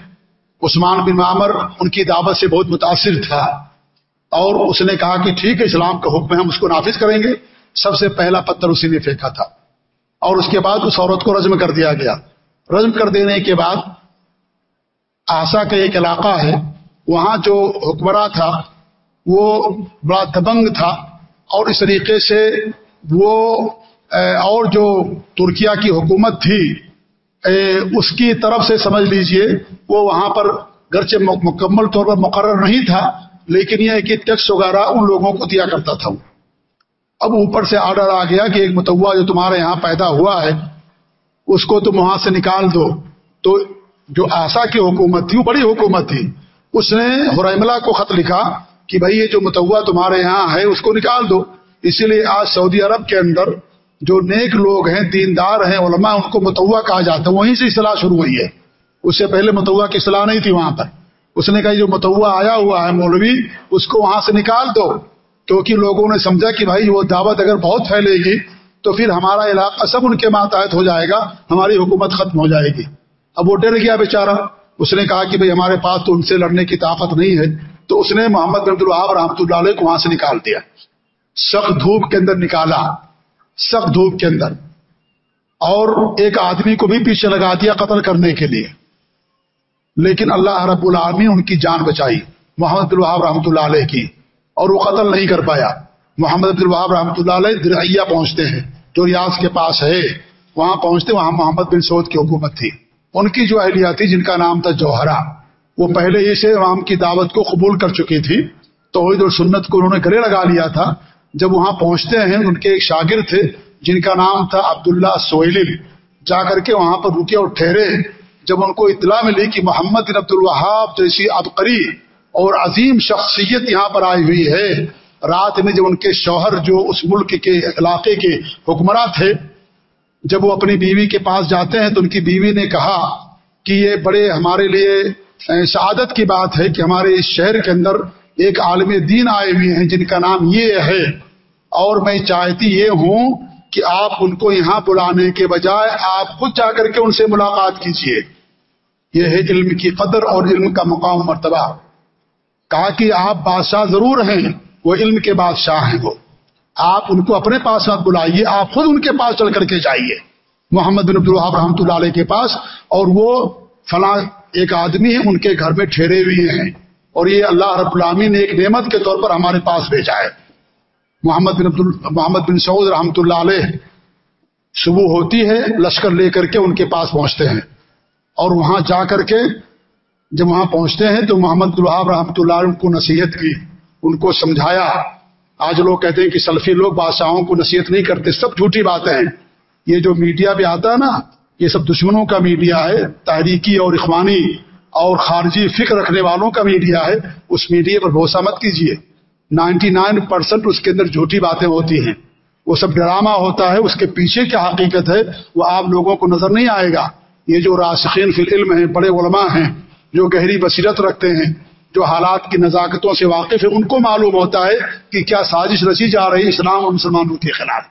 عثمان بن معمر ان کی دعوت سے بہت متاثر تھا۔ اور اس نے کہا کہ ٹھیک ہے، اسلام کا حکم ہے ہم اس کو نافذ کریں گے۔ سب سے پہلا پتھر اسی نے پھینکا تھا۔ اور اس کے بعد اس عورت کو رزم کر دیا گیا۔ رزم کر دینے کے بعد آسا کا ایک علاقہ ہے، وہاں جو حکمراں تھا، وہ بڑا دبنگ تھا۔ اور اس طریقے سے وہ اور جو ترکیا کی حکومت تھی اس کی طرف سے سمجھ لیجیے، وہ وہاں پر گرچہ مکمل طور پر مقرر نہیں تھا لیکن یہ کہ ٹیکس وغیرہ ان لوگوں کو دیا کرتا تھا اب اوپر سے آرڈر آ گیا کہ ایک متوا جو تمہارے یہاں پیدا ہوا ہے، اس کو تم وہاں سے نکال دو۔ تو جو آسا کی حکومت تھی، وہ بڑی حکومت تھی۔ اس نے حرملہ کو خط لکھا کہ بھائی یہ جو متوا تمہارے یہاں ہے، اس کو نکال دو۔ اسی لیے آج سعودی عرب کے اندر جو نیک لوگ ہیں، دیندار ہیں، علماء، ان کو متوا کہا جاتا ہے۔ وہیں سے اصلاح شروع ہوئی ہے۔ اس سے پہلے متوا کی اصلاح نہیں تھی وہاں پر۔ اس نے کہا جو متوا آیا ہوا ہے مولوی، اس کو وہاں سے نکال دو۔ کیونکہ لوگوں نے سمجھا کہ بھائی وہ دعوت اگر بہت پھیلے گی، تو پھر ہمارا علاقہ سب ان کے ماتحت ہو جائے گا، ہماری حکومت ختم ہو جائے گی۔ اب وہ ڈر گیا بیچارہ۔ اس نے کہا کہ بھائی ہمارے پاس تو ان سے لڑنے کی طاقت نہیں ہے۔ تو اس نے محمد عبد الحاب رحمۃ اللہ علیہ کو وہاں سے نکال دیا۔ سخت دھوپ کے اندر نکالا۔ سخت دھوپ کے اندر۔ اور ایک آدمی کو بھی پیچھے لگا دیا قتل کرنے کے لیے۔ لیکن اللہ رب العالمین ان کی جان بچائی، محمد الوہاب رحمۃ اللہ علیہ کی، اور وہ قتل نہیں کر پایا۔ محمد عبد الوہاب رحمۃ اللہ علیہ دریا پہنچتے ہیں، جو ریاض کے پاس ہے، وہاں پہنچتے، وہاں محمد بن سعود کی حکومت تھی۔ ان کی جو اہلیہ تھی، جن کا نام تھا جوہرا وہ پہلے ہی سے عوام کی دعوت کو قبول کر چکی تھی۔ تو اور سنت کو انہوں نے گلے لگا لیا تھا۔ جب وہاں پہنچتے ہیں، ان کے ایک شاگرد تھے، جن کا نام تھا عبداللہ سوئل جا کر کے وہاں پر رکے اور ٹھہرے۔ جب ان کو اطلاع ملی کہ محمد بن عبد الوہاب جیسی عبقری اور عظیم شخصیت یہاں پر آئی ہوئی ہے، رات میں جب ان کے شوہر جو اس ملک کے علاقے کے حکمراں تھے، جب وہ اپنی بیوی کے پاس جاتے ہیں تو ان کی بیوی نے کہا کہ یہ بڑے ہمارے لیے شہادت کی بات ہے کہ ہمارے اس شہر کے اندر ایک عالم دین آئے ہوئے ہیں جن کا نام یہ ہے، اور میں چاہتی یہ ہوں کہ آپ ان کو یہاں بلانے کے بجائے آپ خود جا کر کے ان سے ملاقات کیجیے یہ ہے علم کی قدر اور علم کا مقام مرتبہ۔ کہا کہ آپ بادشاہ ضرور ہیں، وہ علم کے بادشاہ ہیں وہ۔ آپ ان کو اپنے پاس مت بلائیے، آپ خود ان کے پاس چل کر کے جائیے۔ محمد بن عبد الحاب رحمۃ اللہ علیہ کے پاس، اور وہ فلاں ایک آدمی ہے ان کے گھر میں ٹھہرے ہوئے ہیں۔ اور یہ اللہ رب العامی نے ایک نعمت کے طور پر ہمارے پاس بھیجا ہے۔ محمد بن عبد محمد بن سعود رحمۃ اللہ علیہ صبح ہوتی ہے، لشکر لے کر کے ان کے پاس پہنچتے ہیں۔ اور وہاں جا کر کے جب وہاں پہنچتے ہیں تو محمد الحاب رحمۃ اللہ علیہ کو نصیحت کی، ان کو سمجھایا۔ آج لوگ کہتے ہیں کہ سلفی لوگ بادشاہوں کو نصیحت نہیں کرتے، سب جھوٹی باتیں ہیں۔ یہ جو میڈیا پہ آتا ہے نا، یہ سب دشمنوں کا میڈیا ہے، تحریکی اور اخوانی اور خارجی فکر رکھنے والوں کا میڈیا ہے، اس میڈیا پر بھروسہ مت کیجیے نائنٹی نائن پرسینٹ اس کے اندر جھوٹی باتیں ہوتی ہیں۔ وہ سب ڈرامہ ہوتا ہے، اس کے پیچھے کیا حقیقت ہے، وہ آپ لوگوں کو نظر نہیں آئے گا۔ یہ جو راسخین فی العلم ہیں، بڑے علماء ہیں، جو گہری بصیرت رکھتے ہیں، جو حالات کی نزاکتوں سے واقف ہے ان کو معلوم ہوتا ہے کہ کیا سازش رچی جا رہی ہے اسلام اور مسلمانوں کے خلاف۔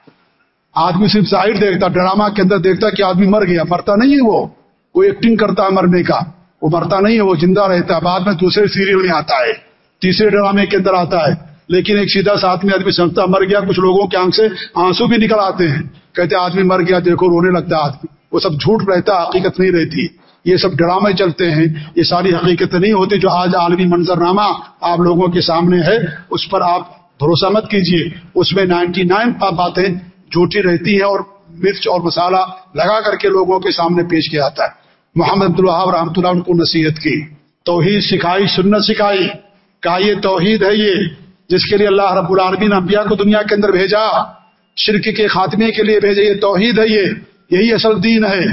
آدمی صرف ظاہر دیکھتا، ڈرامہ کے اندر دیکھتا کہ آدمی مر گیا، مرتا نہیں ہے وہ۔ کوئی ایکٹنگ کرتا ہے مرنے کا۔ وہ مرتا نہیں ہے، وہ زندہ رہتا ہے۔ بعد میں دوسرے سیریل میں آتا ہے، تیسرے ڈرامے کے اندر آتا ہے۔ لیکن ایک سیدھا ساتھ میں آدمی سمجھتا مر گیا، کچھ لوگوں کے آنکھ سے آنسو بھی نکل آتے ہیں۔ کہتے آدمی مر گیا، دیکھو، رونے لگتا آدمی۔ وہ سب جھوٹ رہتا، حقیقت نہیں رہتی۔ یہ سب ڈرامے چلتے ہیں۔ یہ ساری حقیقت نہیں ہوتی جو آج عالمی منظر نامہ آپ لوگوں کے سامنے ہے۔ اس پر آپ بھروسہ مت کیجیے اس میں نائنٹی نائن باتیں جھوٹی رہتی ہیں اور مرچ اور مسالہ لگا کر کے لوگوں کے سامنے پیش کیا جاتا ہے۔ محمد اللہ رحمۃ اللہ ان کو نصیحت کی۔ توحید سکھائی، سنت سکھائی۔ کا یہ توحید ہے یہ۔ جس کے لیے اللہ رب العالمین انبیاء کو دنیا کے اندر بھیجا، شرک کے خاتمے کے لیے بھیجا، یہ توحید ہے یہ، یہی اصل دین ہے۔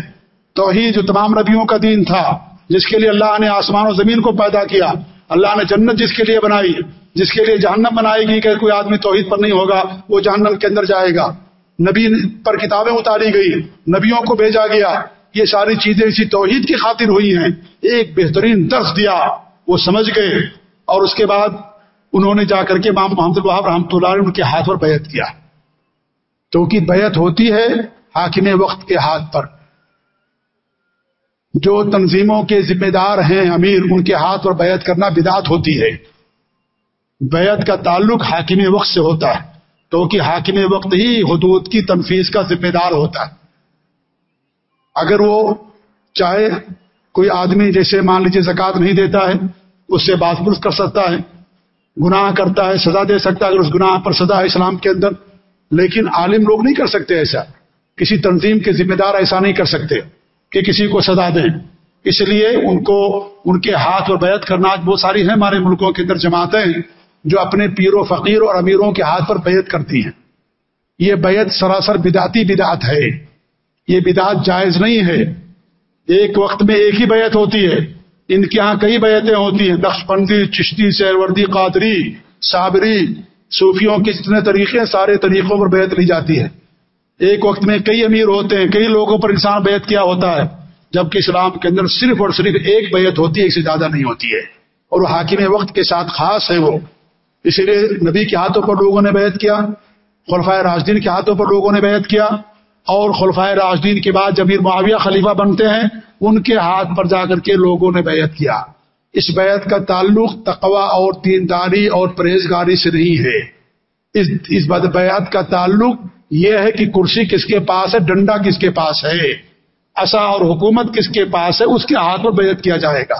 توحید جو تمام نبیوں کا دین تھا، جس کے لیے اللہ نے آسمان و زمین کو پیدا کیا، اللہ نے جنت جس کے لیے بنائی، جس کے لیے جہنم بنائے گی، کہ کوئی آدمی توحید پر نہیں ہوگا، وہ جہنم کے اندر جائے گا۔ نبی پر کتابیں اتاری گئی، نبیوں کو بھیجا گیا۔ یہ ساری چیزیں اسی توحید کی خاطر ہوئی ہیں۔ ایک بہترین درس دیا، وہ سمجھ گئے اور اس کے بعد انہوں نے جا کر کے امام محمد الحاب رحمۃ اللہ نے ان کے ہاتھ پر بیعت کیا۔ کیونکہ بیعت ہوتی ہے حاکم وقت کے ہاتھ پر۔ جو تنظیموں کے ذمہ دار ہیں امیر، ان کے ہاتھ پر بیعت کرنا بدعت ہوتی ہے۔ بیعت کا تعلق حاکم وقت سے ہوتا ہے۔ کیونکہ حاکم وقت ہی حدود کی تنفیذ کا ذمہ دار ہوتا ہے۔ اگر وہ چاہے، کوئی آدمی جیسے مان لیجیے زکات نہیں دیتا ہے، اس سے باز پرس کر سکتا ہے۔ گناہ کرتا ہے، سزا دے سکتا ہے اگر اس گناہ پر سزا ہے اسلام کے اندر۔ لیکن عالم لوگ نہیں کر سکتے ایسا۔ کسی تنظیم کے ذمہ دار ایسا نہیں کر سکتے کہ کسی کو سزا دیں۔ اس لیے ان کو، ان کے ہاتھ اور بیعت کرنا بہت ساری ہیں ہمارے ملکوں کے اندر جماعتیں جو اپنے پیر و فقیر اور امیروں کے ہاتھ پر بیعت کرتی ہیں۔ یہ بیعت سراسر بداتی بدعت ہے۔ یہ بدعت جائز نہیں ہے۔ ایک وقت میں ایک ہی بیعت ہوتی ہے۔ ان کے یہاں کئی بیعتیں ہوتی ہیں۔ نقش بندی چشتی، سیروردی، قادری، صابری، صوفیوں کے جتنے طریقے سارے طریقوں پر بیعت لی جاتی ہے۔ ایک وقت میں کئی امیر ہوتے ہیں، کئی لوگوں پر انسان بیعت کیا ہوتا ہے، جبکہ اسلام کے اندر صرف اور صرف ایک بیعت ہوتی ہے ایک سے زیادہ نہیں ہوتی ہے۔ اور وہ حاکم وقت کے ساتھ خاص ہے وہ۔ اسی لیے نبی کے ہاتھوں پر لوگوں نے بیعت کیا خلفۂ راجدین کے ہاتھوں پر لوگوں نے بیعت کیا۔ اور خلفۂ راجدین کے بعد جبیر معاویہ خلیفہ بنتے ہیں ان کے ہاتھ پر جا کر کے لوگوں نے بیعت کیا۔ اس بیعت کا تعلق تقوا اور دینداری اور پرہیزگاری سے نہیں ہے۔ اس اس بیعت کا تعلق یہ ہے کہ کرسی کس کے پاس ہے، ڈنڈا کس کے پاس ہے ایسا اور حکومت کس کے پاس ہے، اس کے ہاتھ پر بیعت کیا جائے گا۔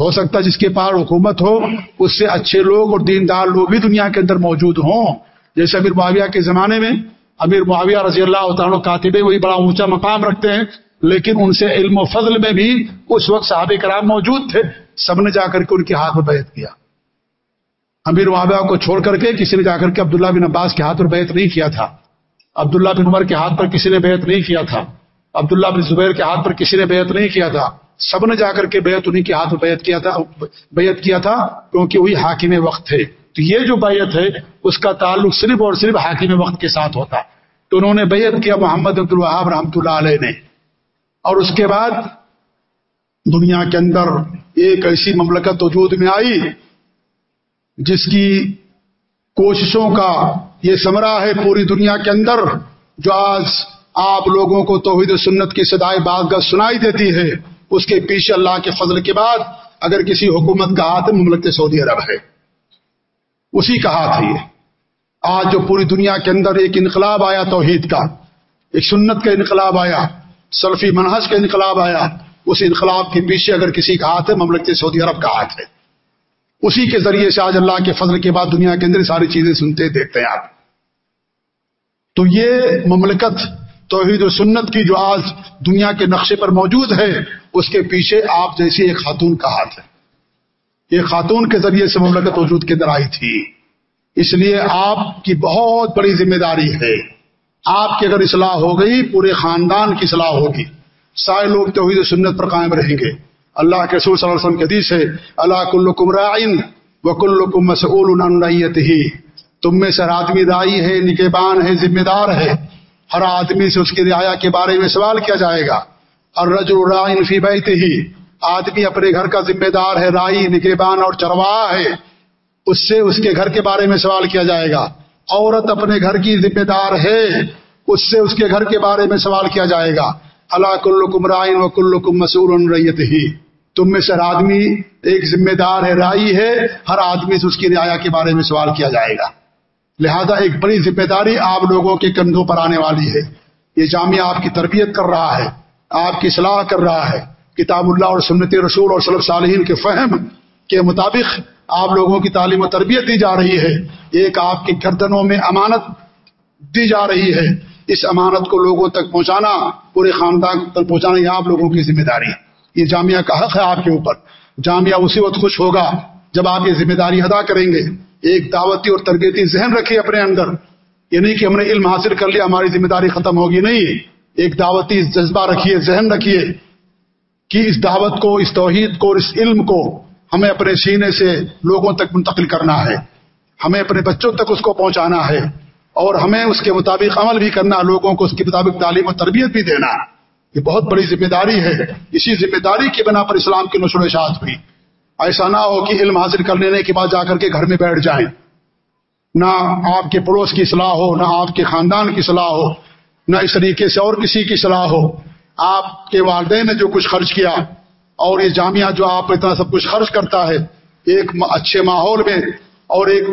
ہو سکتا ہے جس کے پاس حکومت ہو، اس سے اچھے لوگ اور دیندار لوگ بھی دنیا کے اندر موجود ہوں۔ جیسے امیر معاویہ کے زمانے میں امیر معاویہ رضی اللہ تعالیٰ کاتبے وہی بڑا اونچا مقام رکھتے ہیں۔ لیکن ان سے علم و فضل میں بھی اس وقت صحابہ کرام موجود تھے۔ سب نے جا کر کے ان کے ہاتھ میں بیعت کیا۔ امیر معاویہ کو چھوڑ کر کے کسی نے جا کر کے عبداللہ بن عباس کے ہاتھ پر بیعت نہیں کیا تھا۔ عبداللہ بن عمر کے ہاتھ پر کسی نے بیعت نہیں کیا تھا۔ عبداللہ بن زبیر کے ہاتھ پر کسی نے بیعت نہیں کیا تھا۔ سب نے جا کر کے بیعت انہیں کے ہاتھ میں بیعت کیا تھا۔ بیعت کیا تھا کیونکہ وہی حاکم وقت تھے۔ تو یہ جو بیعت ہے، اس کا تعلق صرف اور صرف حاکم وقت کے ساتھ ہوتا۔ تو انہوں نے بیعت کیا محمد عبد الوہاب رحمۃ اللہ علیہ نے۔ اور اس کے بعد دنیا کے اندر ایک ایسی مملکت وجود میں آئی جس کی کوششوں کا یہ سمرا ہے پوری دنیا کے اندر، جو آج آپ لوگوں کو توحید و سنت کی سدائے بات سنائی دیتی ہے۔ اس کے پیچھے اللہ کے فضل کے بعد اگر کسی حکومت کا ہاتھ مملکت سعودی عرب ہے۔ اسی کا ہاتھ ہے آج جو پوری دنیا کے اندر ایک انقلاب آیا توحید کا، ایک سنت کا انقلاب آیا سلفی منحص کا انقلاب آیا۔ اس انقلاب کے پیچھے اگر کسی کا ہاتھ ہے، مملکت سعودی عرب کا ہاتھ ہے۔ اسی کے ذریعے سے آج اللہ کے فضل کے بعد دنیا کے اندر ساری چیزیں سنتے دیکھتے ہیں آپ۔ تو یہ مملکت توحید و سنت کی جو آج دنیا کے نقشے پر موجود ہے، اس کے پیچھے آپ جیسی ایک خاتون کا ہاتھ ہے۔ یہ خاتون کے ذریعے سے مملکت وجود کے اندر آئی تھی۔ اس لیے آپ کی بہت بڑی ذمہ داری ہے۔ آپ کی اگر اصلاح ہو گئی، پورے خاندان کی اصلاح ہوگی۔ سارے لوگ توحید و سنت پر قائم رہیں گے۔ اللہ کے سور صلی اللہ علیہ وسلم کے حدیث ہے اللہ کل کمرائن و کل کم مسعول ہی تم میں سے ہر آدمی رائی ہے، نگہبان ہے، ذمہ دار ہے۔ ہر آدمی سے اس کی رعایا کے بارے میں سوال کیا جائے گا۔ اور رج الرائن فی بیت ہی آدمی اپنے گھر کا ذمہ دار ہے رائی نگہبان اور چرواہ ہے۔ اس سے اس کے گھر کے بارے میں سوال کیا جائے گا۔ عورت اپنے گھر کی ذمہ دار ہے، اس سے اس کے گھر کے بارے میں سوال کیا جائے گا۔ اللہ کل رائن و کل مسور ریت ہی تم میں سے ہر آدمی ایک ذمہ دار ہے، رائی ہے، ہر آدمی سے اس کی رعایا کے بارے میں سوال کیا جائے گا۔ لہذا ایک بڑی ذمہ داری آپ لوگوں کے کندھوں پر آنے والی ہے۔ یہ جامعہ آپ کی تربیت کر رہا ہے، آپ کی اصلاح کر رہا ہے۔ کتاب اللہ اور سنت رسول اور صلب صالحین کے فہم کے مطابق آپ لوگوں کی تعلیم و تربیت دی جا رہی ہے۔ ایک آپ کی گردنوں میں امانت دی جا رہی ہے۔ اس امانت کو لوگوں تک پہنچانا، پورے خاندان تک پہنچانا، یہ آپ لوگوں کی ذمہ داری ہے۔ یہ جامعہ کا حق ہے آپ کے اوپر۔ جامعہ اسی وقت خوش ہوگا جب آپ یہ ذمہ داری ادا کریں گے۔ ایک دعوتی اور تربیتی ذہن رکھیے اپنے اندر۔ یہ نہیں کہ ہم نے علم حاصل کر لیا، ہماری ذمہ داری ختم ہوگی، نہیں۔ ایک دعوتی جذبہ رکھیے، ذہن رکھیے کہ اس دعوت کو، اس توحید کو، اور اس علم کو ہمیں اپنے سینے سے لوگوں تک منتقل کرنا ہے۔ ہمیں اپنے بچوں تک اس کو پہنچانا ہے۔ اور ہمیں اس کے مطابق عمل بھی کرنا، لوگوں کو اس کے مطابق تعلیم و تربیت بھی دینا۔ یہ بہت بڑی ذمہ داری ہے۔ اسی ذمہ داری کی بنا پر اسلام کی نشر و اشاعت ہوئی۔ ایسا نہ ہو کہ علم حاصل کر لینے کے بعد جا کر کے گھر میں بیٹھ جائیں۔ نہ آپ کے پڑوس کی صلاح ہو، نہ آپ کے خاندان کی صلاح ہو، نہ اس طریقے سے اور کسی کی صلاح ہو۔ آپ کے والدین نے جو کچھ خرچ کیا اور یہ جامعہ جو آپ اتنا سب کچھ خرچ کرتا ہے، ایک اچھے ماحول میں اور ایک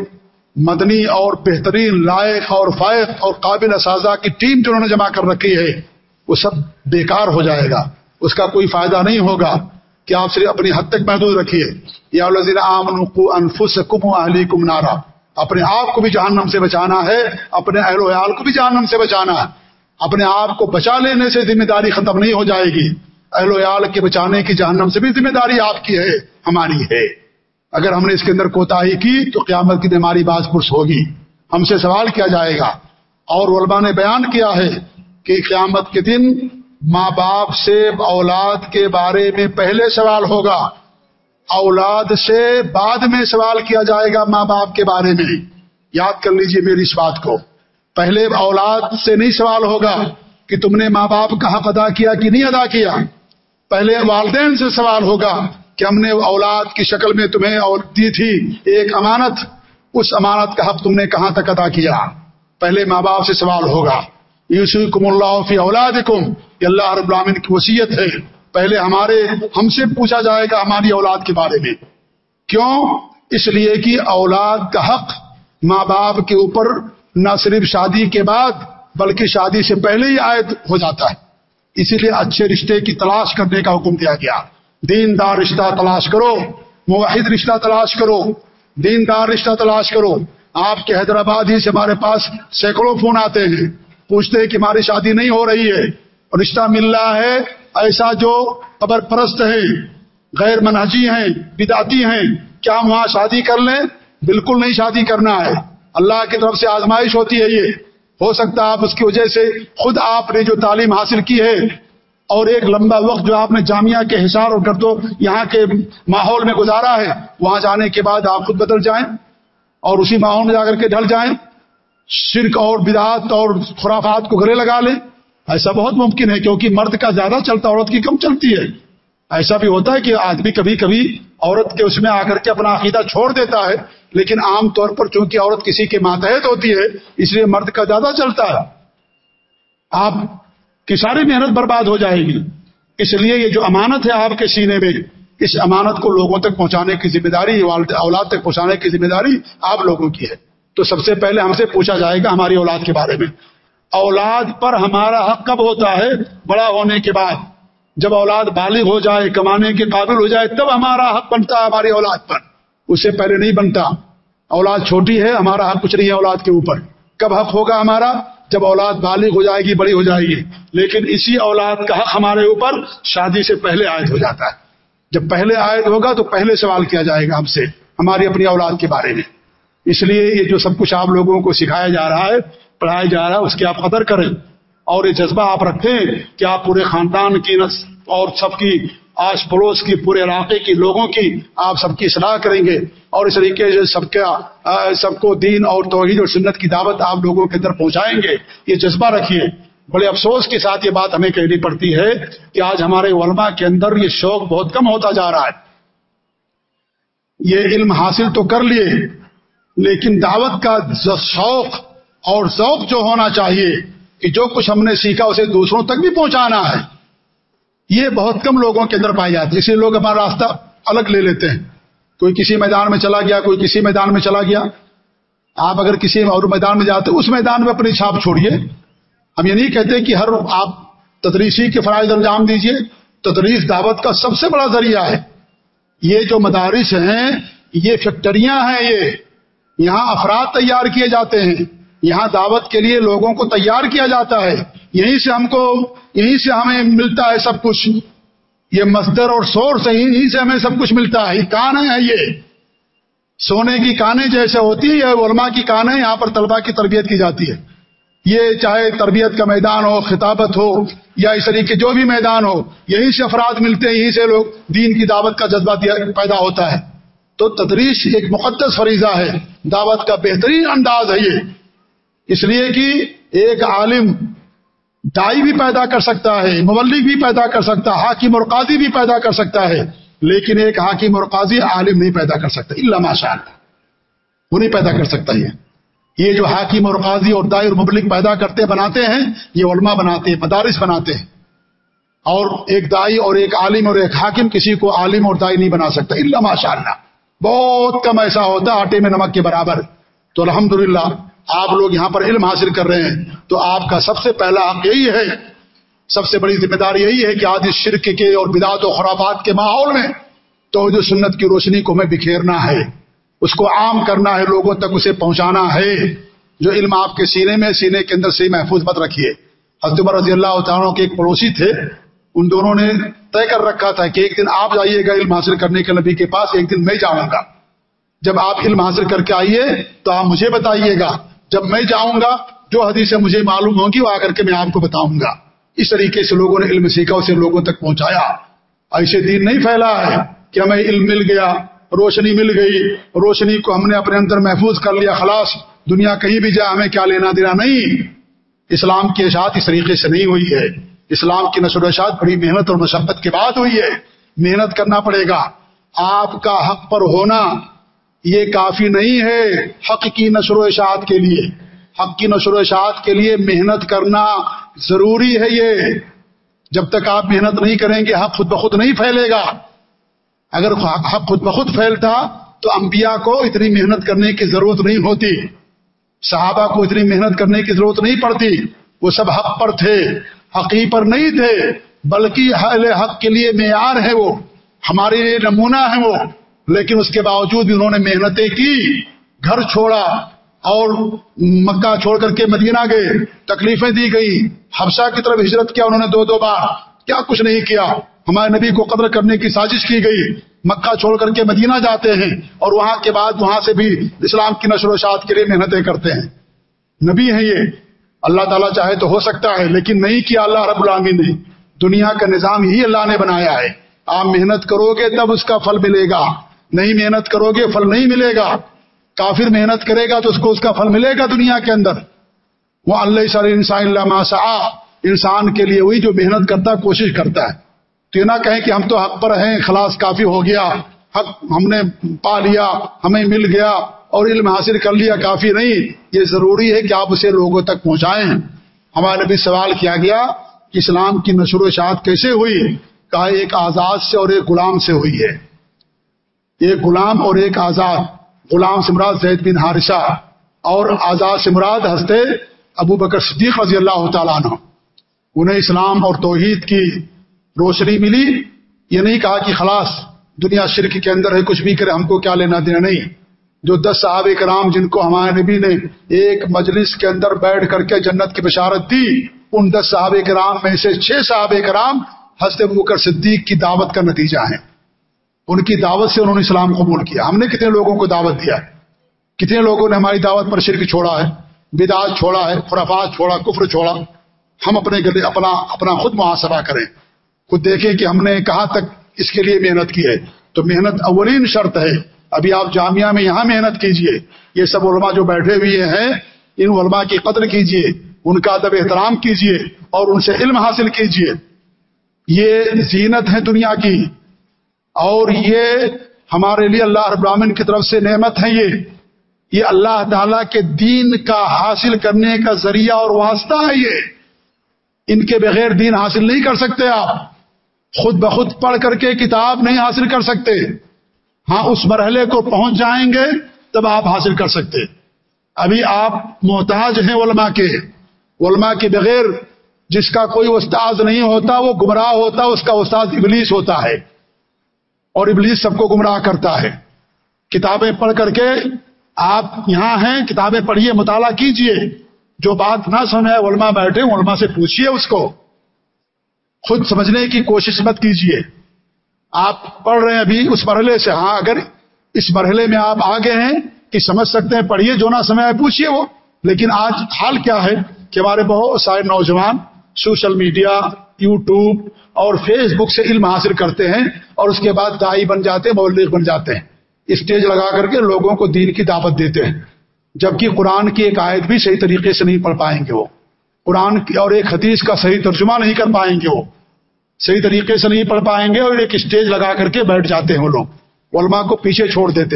مدنی اور بہترین لائق اور فائق اور قابل اساتذہ کی ٹیم جو انہوں نے جمع کر رکھی ہے، وہ سب بیکار ہو جائے گا۔ اس کا کوئی فائدہ نہیں ہوگا کہ آپ صرف اپنی حد تک محدود رکھیے۔ یا انفس کم علی کم نارا۔ اپنے آپ کو بھی جہنم سے بچانا ہے، اپنے اہل ویال کو بھی جہنم سے بچانا ہے۔ اپنے آپ کو بچا لینے سے ذمہ داری ختم نہیں ہو جائے گی۔ اہل ویال کے بچانے کی جہنم سے بھی ذمہ داری آپ کی ہے، ہماری ہے۔ اگر ہم نے اس کے اندر کوتا کی تو قیامت کی بیماری باز پرس ہوگی۔ ہم سے سوال کیا جائے گا۔ اور علماء نے بیان کیا ہے کہ قیامت کے دن ماں باپ سے اولاد کے بارے میں پہلے سوال ہوگا۔ اولاد سے بعد میں سوال کیا جائے گا ماں باپ کے بارے میں۔ یاد کر لیجیے میری اس بات کو۔ پہلے اولاد سے نہیں سوال ہوگا کہ تم نے ماں باپ کا حق ادا کیا کہ نہیں ادا کیا۔ پہلے والدین سے سوال ہوگا کہ ہم نے اولاد کی شکل میں تمہیں اور دی تھی ایک امانت، اس امانت کا حق تم نے کہاں تک ادا کیا؟ پہلے ماں باپ سے سوال ہوگا۔ یوسف کم اللہ فی اولاد یہ اللہ رب العالمین کی وصیت ہے۔ پہلے ہمارے، ہم سے پوچھا جائے گا ہماری اولاد کے بارے میں۔ کیوں؟ اس لیے کہ اولاد کا حق ماں باپ کے اوپر، نہ صرف شادی کے بعد، بلکہ شادی سے پہلے ہی عائد ہو جاتا ہے۔ اسی لیے اچھے رشتے کی تلاش کرنے کا حکم دیا گیا۔ دیندار رشتہ تلاش کرو، موحد رشتہ تلاش کرو، دیندار رشتہ تلاش کرو۔ آپ کے حیدرآباد ہی سے ہمارے پاس سینکڑوں فون آتے ہیں، پوچھتے ہیں کہ ہماری شادی نہیں ہو رہی ہے۔ اور رشتہ مل رہا ہے، ایسا جو قبر پرست ہیں، غیر منہجی ہیں بداتی ہیں، کیا ہم وہاں شادی کر لیں؟ بالکل نہیں شادی کرنا ہے۔ اللہ کی طرف سے آزمائش ہوتی ہے یہ۔ ہو سکتا ہے آپ اس کی وجہ سے خود آپ نے جو تعلیم حاصل کی ہے اور ایک لمبا وقت جو آپ نے جامعہ کے حسار اور گردو یہاں کے ماحول میں گزارا ہے، وہاں جانے کے بعد آپ خود بدل جائیں اور اسی ماحول میں جا کر کے ڈھل جائیں۔ شرک اور بدعات اور خرافات کو گلے لگا لیں۔ ایسا بہت ممکن ہے کیونکہ مرد کا زیادہ چلتا، عورت کی کم چلتی ہے۔ ایسا بھی ہوتا ہے کہ آدمی کبھی کبھی عورت کے اس میں آ کر کے اپنا عقیدہ چھوڑ دیتا ہے، لیکن عام طور پر چونکہ عورت کسی کے ماتحت ہوتی ہے، اس لیے مرد کا زیادہ چلتا ہے۔ آپ کی ساری محنت برباد ہو جائے گی۔ اس لیے یہ جو امانت ہے آپ کے سینے میں، اس امانت کو لوگوں تک پہنچانے کی ذمہ داری اولاد تک پہنچانے کی ذمہ داری آپ لوگوں کی ہے۔ تو سب سے پہلے ہم سے پوچھا جائے گا ہماری اولاد کے بارے میں۔ اولاد پر ہمارا حق کب ہوتا ہے؟ بڑا ہونے کے بعد۔ جب اولاد بالغ ہو جائے، کمانے کے قابل ہو جائے، تب ہمارا حق بنتا ہے ہماری اولاد پر۔ اس سے پہلے نہیں بنتا۔ اولاد چھوٹی ہے، ہمارا حق کچھ نہیں ہے اولاد کے اوپر۔ کب حق ہوگا ہمارا؟ جب اولاد بالغ ہو جائے گی، بڑی ہو جائے گی۔ لیکن اسی اولاد کا حق ہمارے اوپر شادی سے پہلے عائد ہو جاتا ہے۔ جب پہلے عائد ہوگا تو پہلے سوال کیا جائے گا ہم سے، ہماری اپنی اولاد کے بارے میں۔ اس لیے یہ جو سب کچھ آپ لوگوں کو سکھایا جا رہا ہے، پڑھایا جا رہا ہے، اس کی آپ قدر کریں۔ اور یہ جذبہ آپ رکھیں کہ آپ پورے خاندان کی اور سب کی آس پڑوس کی، پورے علاقے کی، لوگوں کی آپ سب کی اصلاح کریں گے۔ اور اس طریقے سے سب کا سب کو دین اور توحید اور سنت کی دعوت آپ لوگوں کے اندر پہنچائیں گے۔ یہ جذبہ رکھیے۔ بڑے افسوس کے ساتھ یہ بات ہمیں کہنی پڑتی ہے کہ آج ہمارے علماء کے اندر یہ شوق بہت کم ہوتا جا رہا ہے۔ یہ علم حاصل تو کر لیے، لیکن دعوت کا شوق اور ذوق جو ہونا چاہیے کہ جو کچھ ہم نے سیکھا اسے دوسروں تک بھی پہنچانا ہے۔ یہ بہت کم لوگوں کے اندر پائی جاتی ہے۔ اس لیے لوگ ہمارا راستہ الگ لے لیتے ہیں۔ کوئی کسی میدان میں چلا گیا، کوئی کسی میدان میں چلا گیا۔ آپ اگر کسی اور میدان میں جاتے اس میدان میں اپنی چھاپ چھوڑیے۔ ہم یہ نہیں کہتے کہ ہر آپ تدریسی کے فرائض انجام دیجیے تدریس دعوت کا سب سے بڑا ذریعہ ہے۔ یہ جو مدارس ہیں، یہ فیکٹریاں ہیں یہ۔ یہاں افراد تیار کیے جاتے ہیں۔ یہاں دعوت کے لیے لوگوں کو تیار کیا جاتا ہے۔ یہیں سے ہم کو یہیں سے ہمیں ملتا ہے سب کچھ۔ یہ مصدر اور سورس ہے یہیں سے ہمیں سب کچھ ملتا ہے۔ یہ کان ہے یہ۔ سونے کی کانیں جیسے ہوتی ہے علماء کی کانیں یہاں پر طلبا کی تربیت کی جاتی ہے۔ یہ چاہے تربیت کا میدان ہو، خطابت ہو، یا اس طریقے جو بھی میدان ہو، یہیں سے افراد ملتے ہیں، یہیں سے لوگ دین کی دعوت کا جذبہ پیدا ہوتا ہے۔ تو تدریس ایک مقدس فریضہ ہے۔ دعوت کا بہترین انداز ہے یہ۔ اس لیے کہ ایک عالم دائی بھی پیدا کر سکتا ہے مبلک بھی پیدا کر سکتا ہے حاکم اور قاضی بھی پیدا کر سکتا ہے، لیکن ایک حاکم اور قاضی عالم نہیں پیدا کر سکتا اللہ ماشاء اللہ۔ وہ نہیں پیدا کر سکتا یہ۔ یہ جو حاکم اور قاضی اور دائی اور مبلک پیدا کرتے، بناتے ہیں، یہ علماء بناتے ہیں مدارس بناتے ہیں۔ اور ایک دائی اور ایک عالم اور ایک حاکم کسی کو عالم اور دائی نہیں بنا سکتا اللہ ماشاء اللہ۔ بہت کم ایسا ہوتا ہے آٹے میں نمک کے برابر۔ تو الحمدللہ آپ لوگ یہاں پر علم حاصل کر رہے ہیں، تو آپ کا سب سے پہلا حق یہی ہے، سب سے بڑی ذمہ داری یہی ہے کہ آج اس شرک کے اور بدعت و خرابات کے ماحول میں تو جو سنت کی روشنی کو ہمیں بکھیرنا ہے، اس کو عام کرنا ہے، لوگوں تک اسے پہنچانا ہے۔ جو علم آپ کے سینے میں، سینے کے اندر سے محفوظ مت رکھیے۔ حضرت رضی اللہ تعالیٰ کے ایک پڑوسی تھے، ان دونوں نے طے کر رکھا تھا کہ ایک دن آپ جائیے گا علم حاصل کرنے کے نبی کے پاس، ایک دن میں جاؤں گا۔ جب آپ علم حاصل کر کے آئیے، تو آپ مجھے بتائیے گا جب میں جاؤں گا، جو حدیث مجھے معلوم ہوگی وہ آ کر کے میں آپ کو بتاؤں گا۔ اس طریقے سے لوگوں نے علم سیکھا، اسے لوگوں تک پہنچایا۔ ایسے دین نہیں پھیلا ہے کہ ہمیں علم مل گیا، روشنی مل گئی، روشنی کو ہم نے اپنے اندر محفوظ کر لیا، خلاص، دنیا کہیں بھی جائے ہمیں کیا لینا دینا نہیں۔ اسلام کی اشاعت اس طریقے سے نہیں ہوئی ہے۔ اسلام کی نشر و اشاعت بڑی محنت اور مشقت کے بعد ہوئی ہے۔ محنت کرنا پڑے گا۔ آپ کا حق پر ہونا یہ کافی نہیں ہے حق کی نشر و اشاعت کے لیے۔ حق کی نشر و اشاعت کے لیے محنت کرنا ضروری ہے یہ۔ جب تک آپ محنت نہیں کریں گے، حق خود بخود نہیں پھیلے گا۔ اگر حق خود بخود پھیلتا تو انبیاء کو اتنی محنت کرنے کی ضرورت نہیں ہوتی۔ صحابہ کو اتنی محنت کرنے کی ضرورت نہیں پڑتی۔ وہ سب حق پر تھے حقی پر نہیں تھے، بلکہ حق کے لیے معیار ہے وہ۔ ہمارے لیے نمونہ ہے وہ۔ لیکن اس کے باوجود بھی انہوں نے محنتیں کی، گھر چھوڑا اور مکہ چھوڑ کر کے مدینہ گئے، تکلیفیں دی گئی حفصہ کی طرف ہجرت کیا انہوں نے دو دو بار۔ کیا کچھ نہیں کیا۔ ہمارے نبی کو قدر کرنے کی سازش کی گئی۔ مکہ چھوڑ کر کے مدینہ جاتے ہیں اور وہاں کے بعد وہاں سے بھی اسلام کی نشر و شاعت کے لیے محنتیں کرتے ہیں۔ نبی ہیں یہ۔ اللہ تعالیٰ چاہے تو ہو سکتا ہے، لیکن نہیں کیا اللہ رب العالمین نے۔ دنیا کا نظام ہی اللہ نے بنایا ہے۔ آپ محنت کرو گے تب اس کا پھل ملے گا۔ نہیں محنت کرو گے، پھل نہیں ملے گا۔ کافر محنت کرے گا تو اس کو اس کا پھل ملے گا دنیا کے اندر۔ وہ اللہ سر انسان اللہ ماسا انسان کے لیے وہی جو محنت کرتا، کوشش کرتا ہے۔ تو یہ نہ کہیں کہ ہم تو حق پر ہیں، خلاص کافی ہو گیا، حق ہم نے پا لیا، ہمیں مل گیا اور علم حاصل کر لیا، کافی نہیں۔ یہ ضروری ہے کہ آپ اسے لوگوں تک پہنچائیں۔ ہمارے بھی سوال کیا گیا کہ اسلام کی نشر و اشاعت کیسے ہوئی؟ کہا ایک آزاد سے اور ایک غلام سے ہوئی ہے۔ ایک غلام اور ایک آزاد۔ غلام سمراد زید بن ہارشہ اور آزاد سمراد ہنستے ابو بکر صدیق رضی اللہ تعالیٰ عنہ۔ انہیں اسلام اور توحید کی روشنی ملی۔ یہ نہیں کہا کہ خلاص دنیا شرک کے اندر ہے، کچھ بھی کرے، ہم کو کیا لینا دینا؟ نہیں۔ جو دس صحاب کرام جن کو ہمارے نبی نے ایک مجلس کے اندر بیٹھ کر کے جنت کی بشارت دی، ان دس صحاب کرام میں سے چھ صحاب کرام حضرت بکر صدیق کی دعوت کا نتیجہ ہیں۔ ان کی دعوت سے انہوں نے اسلام قبول کیا۔ ہم نے کتنے لوگوں کو دعوت دیا کتنے لوگوں نے ہماری دعوت پر شرک چھوڑا ہے؟ بداج چھوڑا ہے؟ خرافات چھوڑا، کفر چھوڑا۔ ہم اپنے گلے، اپنا اپنا خود محاسبہ کریں۔ خود دیکھیں کہ ہم نے کہاں تک اس کے لیے محنت کی ہے۔ تو محنت اولین شرط ہے۔ ابھی آپ جامعہ میں یہاں محنت کیجیے۔ یہ سب علماء جو بیٹھے ہوئے ہیں، ان علماء کی قدر کیجیے، ان کا ادب احترام کیجیے اور ان سے علم حاصل کیجیے۔ یہ زینت ہے دنیا کی۔ اور یہ ہمارے لیے اللہ رب العالمین کی طرف سے نعمت ہے یہ۔ یہ اللہ تعالی کے دین کا حاصل کرنے کا ذریعہ اور واسطہ ہے یہ۔ ان کے بغیر دین حاصل نہیں کر سکتے آپ۔ خود بخود پڑھ کر کے کتاب نہیں حاصل کر سکتے۔ ہاں اس مرحلے کو پہنچ جائیں گے تب آپ حاصل کر سکتے۔ ابھی آپ محتاج ہیں علماء کے۔ علماء کے بغیر جس کا کوئی استاد نہیں ہوتا، وہ گمراہ ہوتا، اس کا استاد ابلیس ہوتا ہے۔ اور ابلیس سب کو گمراہ کرتا ہے۔ کتابیں پڑھ کر کے آپ یہاں ہیں، کتابیں پڑھیے، مطالعہ کیجیے۔ جو بات نہ سمجھے علماء بیٹھے، علماء سے پوچھیے اس کو۔ خود سمجھنے کی کوشش مت کیجیے۔ آپ پڑھ رہے ہیں ابھی اس مرحلے سے۔ ہاں اگر اس مرحلے میں آپ آگے ہیں کہ سمجھ سکتے ہیں پڑھیے جو نہ سمجھے پوچھیے وہ۔ لیکن آج حال کیا ہے کہ ہمارے بہت سارے نوجوان، سوشل میڈیا، یوٹیوب اور فیس بک سے علم حاصل کرتے ہیں اور اس کے بعد دائی بن جاتے ہیں مولک بن جاتے ہیں۔ اسٹیج لگا کر کے لوگوں کو دین کی دعوت دیتے ہیں۔ جبکہ قرآن کی ایک آیت بھی صحیح طریقے سے نہیں پڑھ پائیں گے وہ۔ قرآن کی اور ایک حدیث کا صحیح ترجمہ نہیں کر پائیں گے وہ۔ صحیح طریقے سے نہیں پڑھ پائیں گے اور ایک اسٹیج لگا کر کے بیٹھ جاتے ہیں وہ لوگ۔ علماء کو پیچھے چھوڑ دیتے۔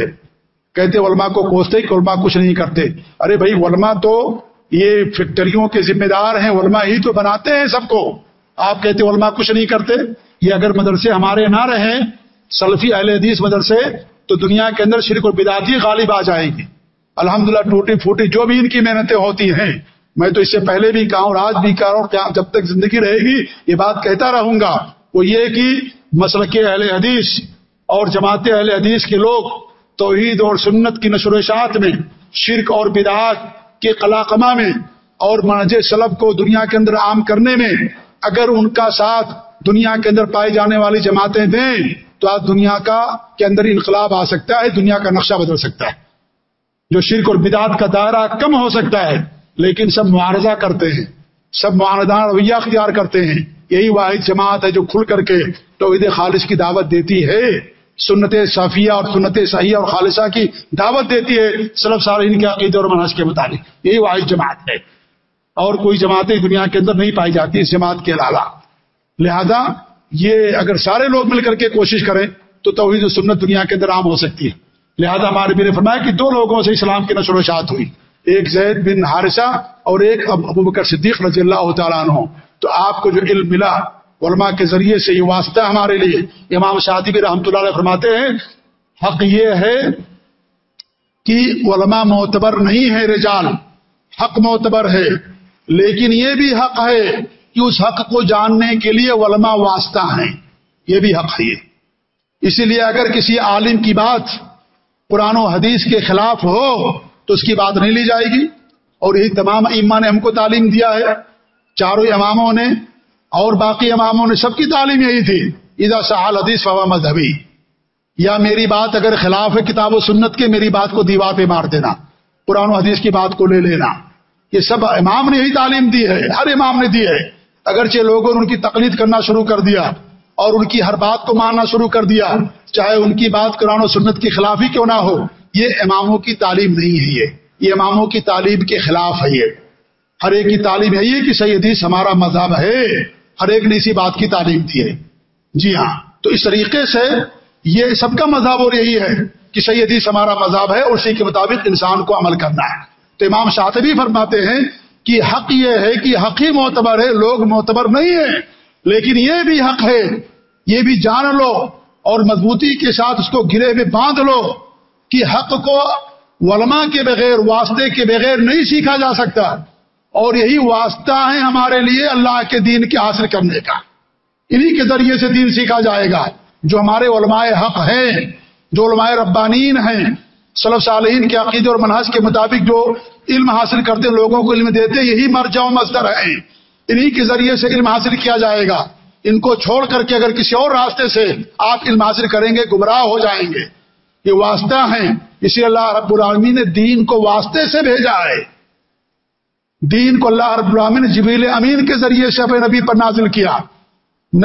کہتے علماء کو کوستے کہ علماء کچھ نہیں کرتے۔ ارے بھائی، علماء تو یہ فیکٹریوں کے ذمہ دار ہیں، علماء ہی تو بناتے ہیں سب کو۔ آپ کہتے علماء کچھ نہیں کرتے، یہ اگر مدرسے ہمارے نہ رہیں، سلفی اہل حدیث مدرسے، تو دنیا کے اندر شرک اور بداتی غالب آ جائیں گی۔ الحمدللہ ٹوٹی پھوٹی جو بھی ان کی محنتیں ہوتی ہیں، میں تو اس سے پہلے بھی کہا ہوں آج بھی کہہ رہا ہوں جب تک زندگی رہے گی، یہ بات کہتا رہوں گا۔ وہ یہ کہ مسلک اہل حدیث اور جماعت اہل حدیث کے لوگ توحید اور سنت کی نشر و اشاعت میں، شرک اور بدعات کے قلاقمہ میں اور منج سلب کو دنیا کے اندر عام کرنے میں اگر ان کا ساتھ دنیا کے اندر پائی جانے والی جماعتیں دیں، تو آج دنیا کا کے اندر انقلاب آ سکتا ہے، دنیا کا نقشہ بدل سکتا ہے۔ جو شرک اور بدعت کا دائرہ کم ہو سکتا ہے، لیکن سب معارضہ کرتے ہیں، سب معاردہ رویہ اختیار کرتے ہیں۔ یہی واحد جماعت ہے جو کھل کر کے توحید خالص کی دعوت دیتی ہے۔ سنت صافیہ اور سنت صحیح اور خالصہ کی دعوت دیتی ہے سلب سارے کے عقید اور منحص کے مطابق۔ یہی واحد جماعت ہے۔ اور کوئی جماعتیں دنیا کے اندر نہیں پائی جاتی اس جماعت کے علاوہ۔ لہذا یہ اگر سارے لوگ مل کر کے کوشش کریں تو توحید و سنت دنیا کے اندر عام ہو سکتی ہے۔ لہذا ہمارے میرے فرمایا کہ دو لوگوں سے اسلام کی نشر و شاعت ہوئی۔ ایک زید بن حارثہ اور ایک ابو بکر صدیق رضی اللہ تعالیٰ عنہ۔ تو آپ کو جو علم ملا علماء کے ذریعے سے یہ واسطہ ہمارے لیے۔ امام شادی بھی رحمۃ اللہ علیہ فرماتے ہیں، حق یہ ہے کہ علماء معتبر نہیں ہے رجال، حق معتبر ہے۔ لیکن یہ بھی حق ہے کہ اس حق کو جاننے کے لیے علماء واسطہ ہیں۔ یہ بھی حق ہے۔ اسی لیے اگر کسی عالم کی بات قرآن و حدیث کے خلاف ہو تو اس کی بات نہیں لی جائے گی۔ اور یہی تمام ایمان نے ہم کو تعلیم دیا ہے۔ چاروں اماموں نے اور باقی اماموں نے سب کی تعلیم یہی تھی۔ ادا سہال حدیث فوا مذہبی یا میری بات اگر خلاف ہے کتاب و سنت کے، میری بات کو دیوار پہ مار دینا۔ قرآن و حدیث کی بات کو لے لینا۔ یہ سب امام نے یہی تعلیم دی ہے، ہر امام نے دی ہے۔ اگرچہ لوگوں نے ان کی تقلید کرنا شروع کر دیا اور ان کی ہر بات کو ماننا شروع کر دیا، چاہے ان کی بات قرآن و سنت کے خلاف ہی کیوں نہ ہو، یہ اماموں کی تعلیم نہیں ہے یہ۔ یہ اماموں کی تعلیم کے خلاف ہے یہ۔ ہر ایک کی تعلیم ہے یہ کہ صحیح حدیث ہمارا مذہب ہے۔ ہر ایک نے اسی بات کی تعلیم دی ہے۔ جی ہاں تو اس طریقے سے یہ سب کا مذہب اور یہی ہے کہ صحیح حدیث ہمارا مذہب ہے اور اسی کے مطابق انسان کو عمل کرنا ہے۔ تو امام شاطبی فرماتے ہیں کہ حق یہ ہے کہ حق ہی معتبر ہے، لوگ معتبر نہیں ہیں۔ لیکن یہ بھی حق ہے، یہ بھی جان لو اور مضبوطی کے ساتھ اس کو گرے میں باندھ لو کہ حق کو علماء کے بغیر، واسطے کے بغیر نہیں سیکھا جا سکتا۔ اور یہی واسطہ ہے ہمارے لیے اللہ کے دین کے حاصل کرنے کا۔ انہی کے ذریعے سے دین سیکھا جائے گا۔ جو ہمارے علماء حق ہیں، جو علماء ربانین ہیں صلف صالحین کے عقید اور منحص کے مطابق جو علم حاصل کرتے لوگوں کو علم دیتے یہی مرجع و مصدر ہیں انہی کے ذریعے سے علم حاصل کیا جائے گا۔ ان کو چھوڑ کر کے اگر کسی اور راستے سے آپ علم حاصل کریں گے، گمراہ ہو جائیں گے۔ یہ واسطہ ہیں۔ اسی اللہ رب العالمین نے دین کو واسطے سے بھیجا ہے۔ دین کو اللہ رب العالمین نے جبیل امین کے ذریعے سے اپنے نبی پر نازل کیا۔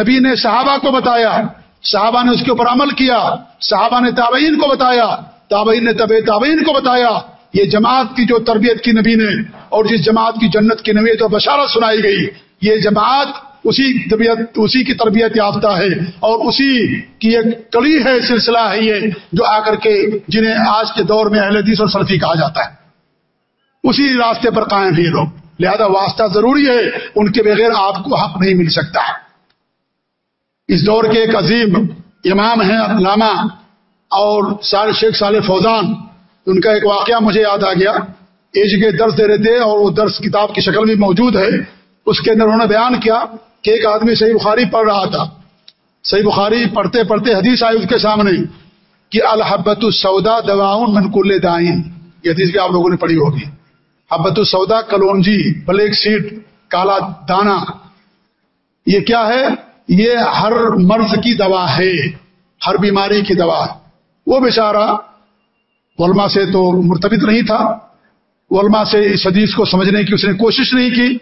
نبی نے صحابہ کو بتایا، صحابہ نے اس کے اوپر عمل کیا، صحابہ نے تابعین کو بتایا۔ تابعین نے طب تابعین کو بتایا، یہ جماعت کی جو تربیت کی نبی نے اور جس جماعت کی جنت کی نبی تو بشارت سنائی گئی۔ یہ جماعت اسی طبیعت اسی کی تربیت یافتہ ہے اور اسی کی ایک کڑی ہے، سلسلہ ہے یہ، جو آ کر کے جنہیں آج کے دور میں اہل حدیث اور سلفی کہا جاتا ہے۔ اسی راستے پر قائم ہے یہ لوگ۔ لہذا واسطہ ضروری ہے، ان کے بغیر آپ کو حق نہیں مل سکتا۔ اس دور کے ایک عظیم امام ہیں علامہ اور سارے شیخ صالح فوزان، ان کا ایک واقعہ مجھے یاد آ گیا۔ ایج کے درس دے رہے تھے اور وہ درس کتاب کی شکل میں موجود ہے، اس کے اندر انہوں نے بیان کیا کہ ایک آدمی صحیح بخاری پڑھ رہا تھا۔ صحیح بخاری پڑھتے پڑھتے حدیث آئی اس کے سامنے کہ الحبت السودا دواؤن منکل دائن یہ حدیث بھی آپ لوگوں نے پڑھی ہوگی۔ حبت السودا کلونجی، بلیک سیٹ کالا دانا۔ یہ کیا ہے؟ یہ ہر مرض کی دوا ہے، ہر بیماری کی دوا۔ وہ بیچارہ علماء سے تو مرتبط نہیں تھا۔ علماء سے اس حدیث کو سمجھنے کی اس نے کوشش نہیں کی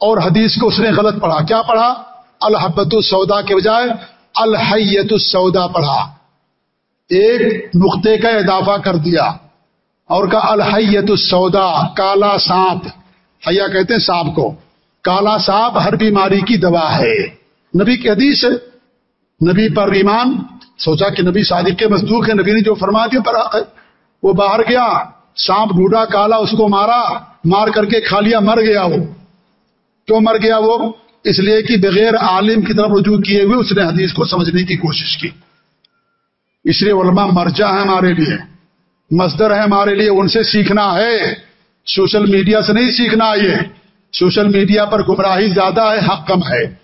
اور حدیث کو اس نے غلط پڑھا۔ کیا پڑھا؟ الحبت السودا کے بجائے الحیت السودا پڑھا۔ ایک نقطے کا اضافہ کر دیا اور کا الحیت السودا کالا سانپ۔ حیا کہتے ہیں سانپ کو۔ کالا سانپ ہر بیماری کی دوا ہے۔ نبی کی حدیث ہے نبی پر ایمان سوچا کہ نبی صادق کے مزدور ہے نبی نے جو فرما دیا، پر وہ باہر گیا، سانپ ڈھونڈا، کالا اس کو مارا، مار کر کے کھا لیا مر گیا وہ۔ کیوں مر گیا وہ؟ اس لیے کہ بغیر عالم کی طرف رجوع کیے ہوئے اس نے حدیث کو سمجھنے کی کوشش کی۔ اس لیے علماء مرجع ہے ہمارے لیے مزدر ہے ہمارے لیے، ان سے سیکھنا ہے۔ سوشل میڈیا سے نہیں سیکھنا یہ۔ سوشل میڈیا پر گمراہی زیادہ ہے، حق کم ہے۔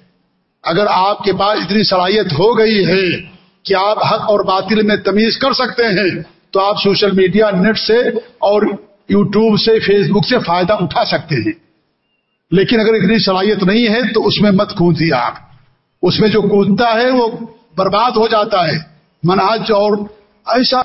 اگر آپ کے پاس اتنی صلاحیت ہو گئی ہے کہ آپ حق اور باطل میں تمیز کر سکتے ہیں، تو آپ سوشل میڈیا، نیٹ سے اور یوٹیوب سے فیس بک سے فائدہ اٹھا سکتے ہیں۔ لیکن اگر اتنی صلاحیت نہیں ہے، تو اس میں مت کودیے آپ۔ اس میں جو کودتا ہے، وہ برباد ہو جاتا ہے۔ مناج اور ایسا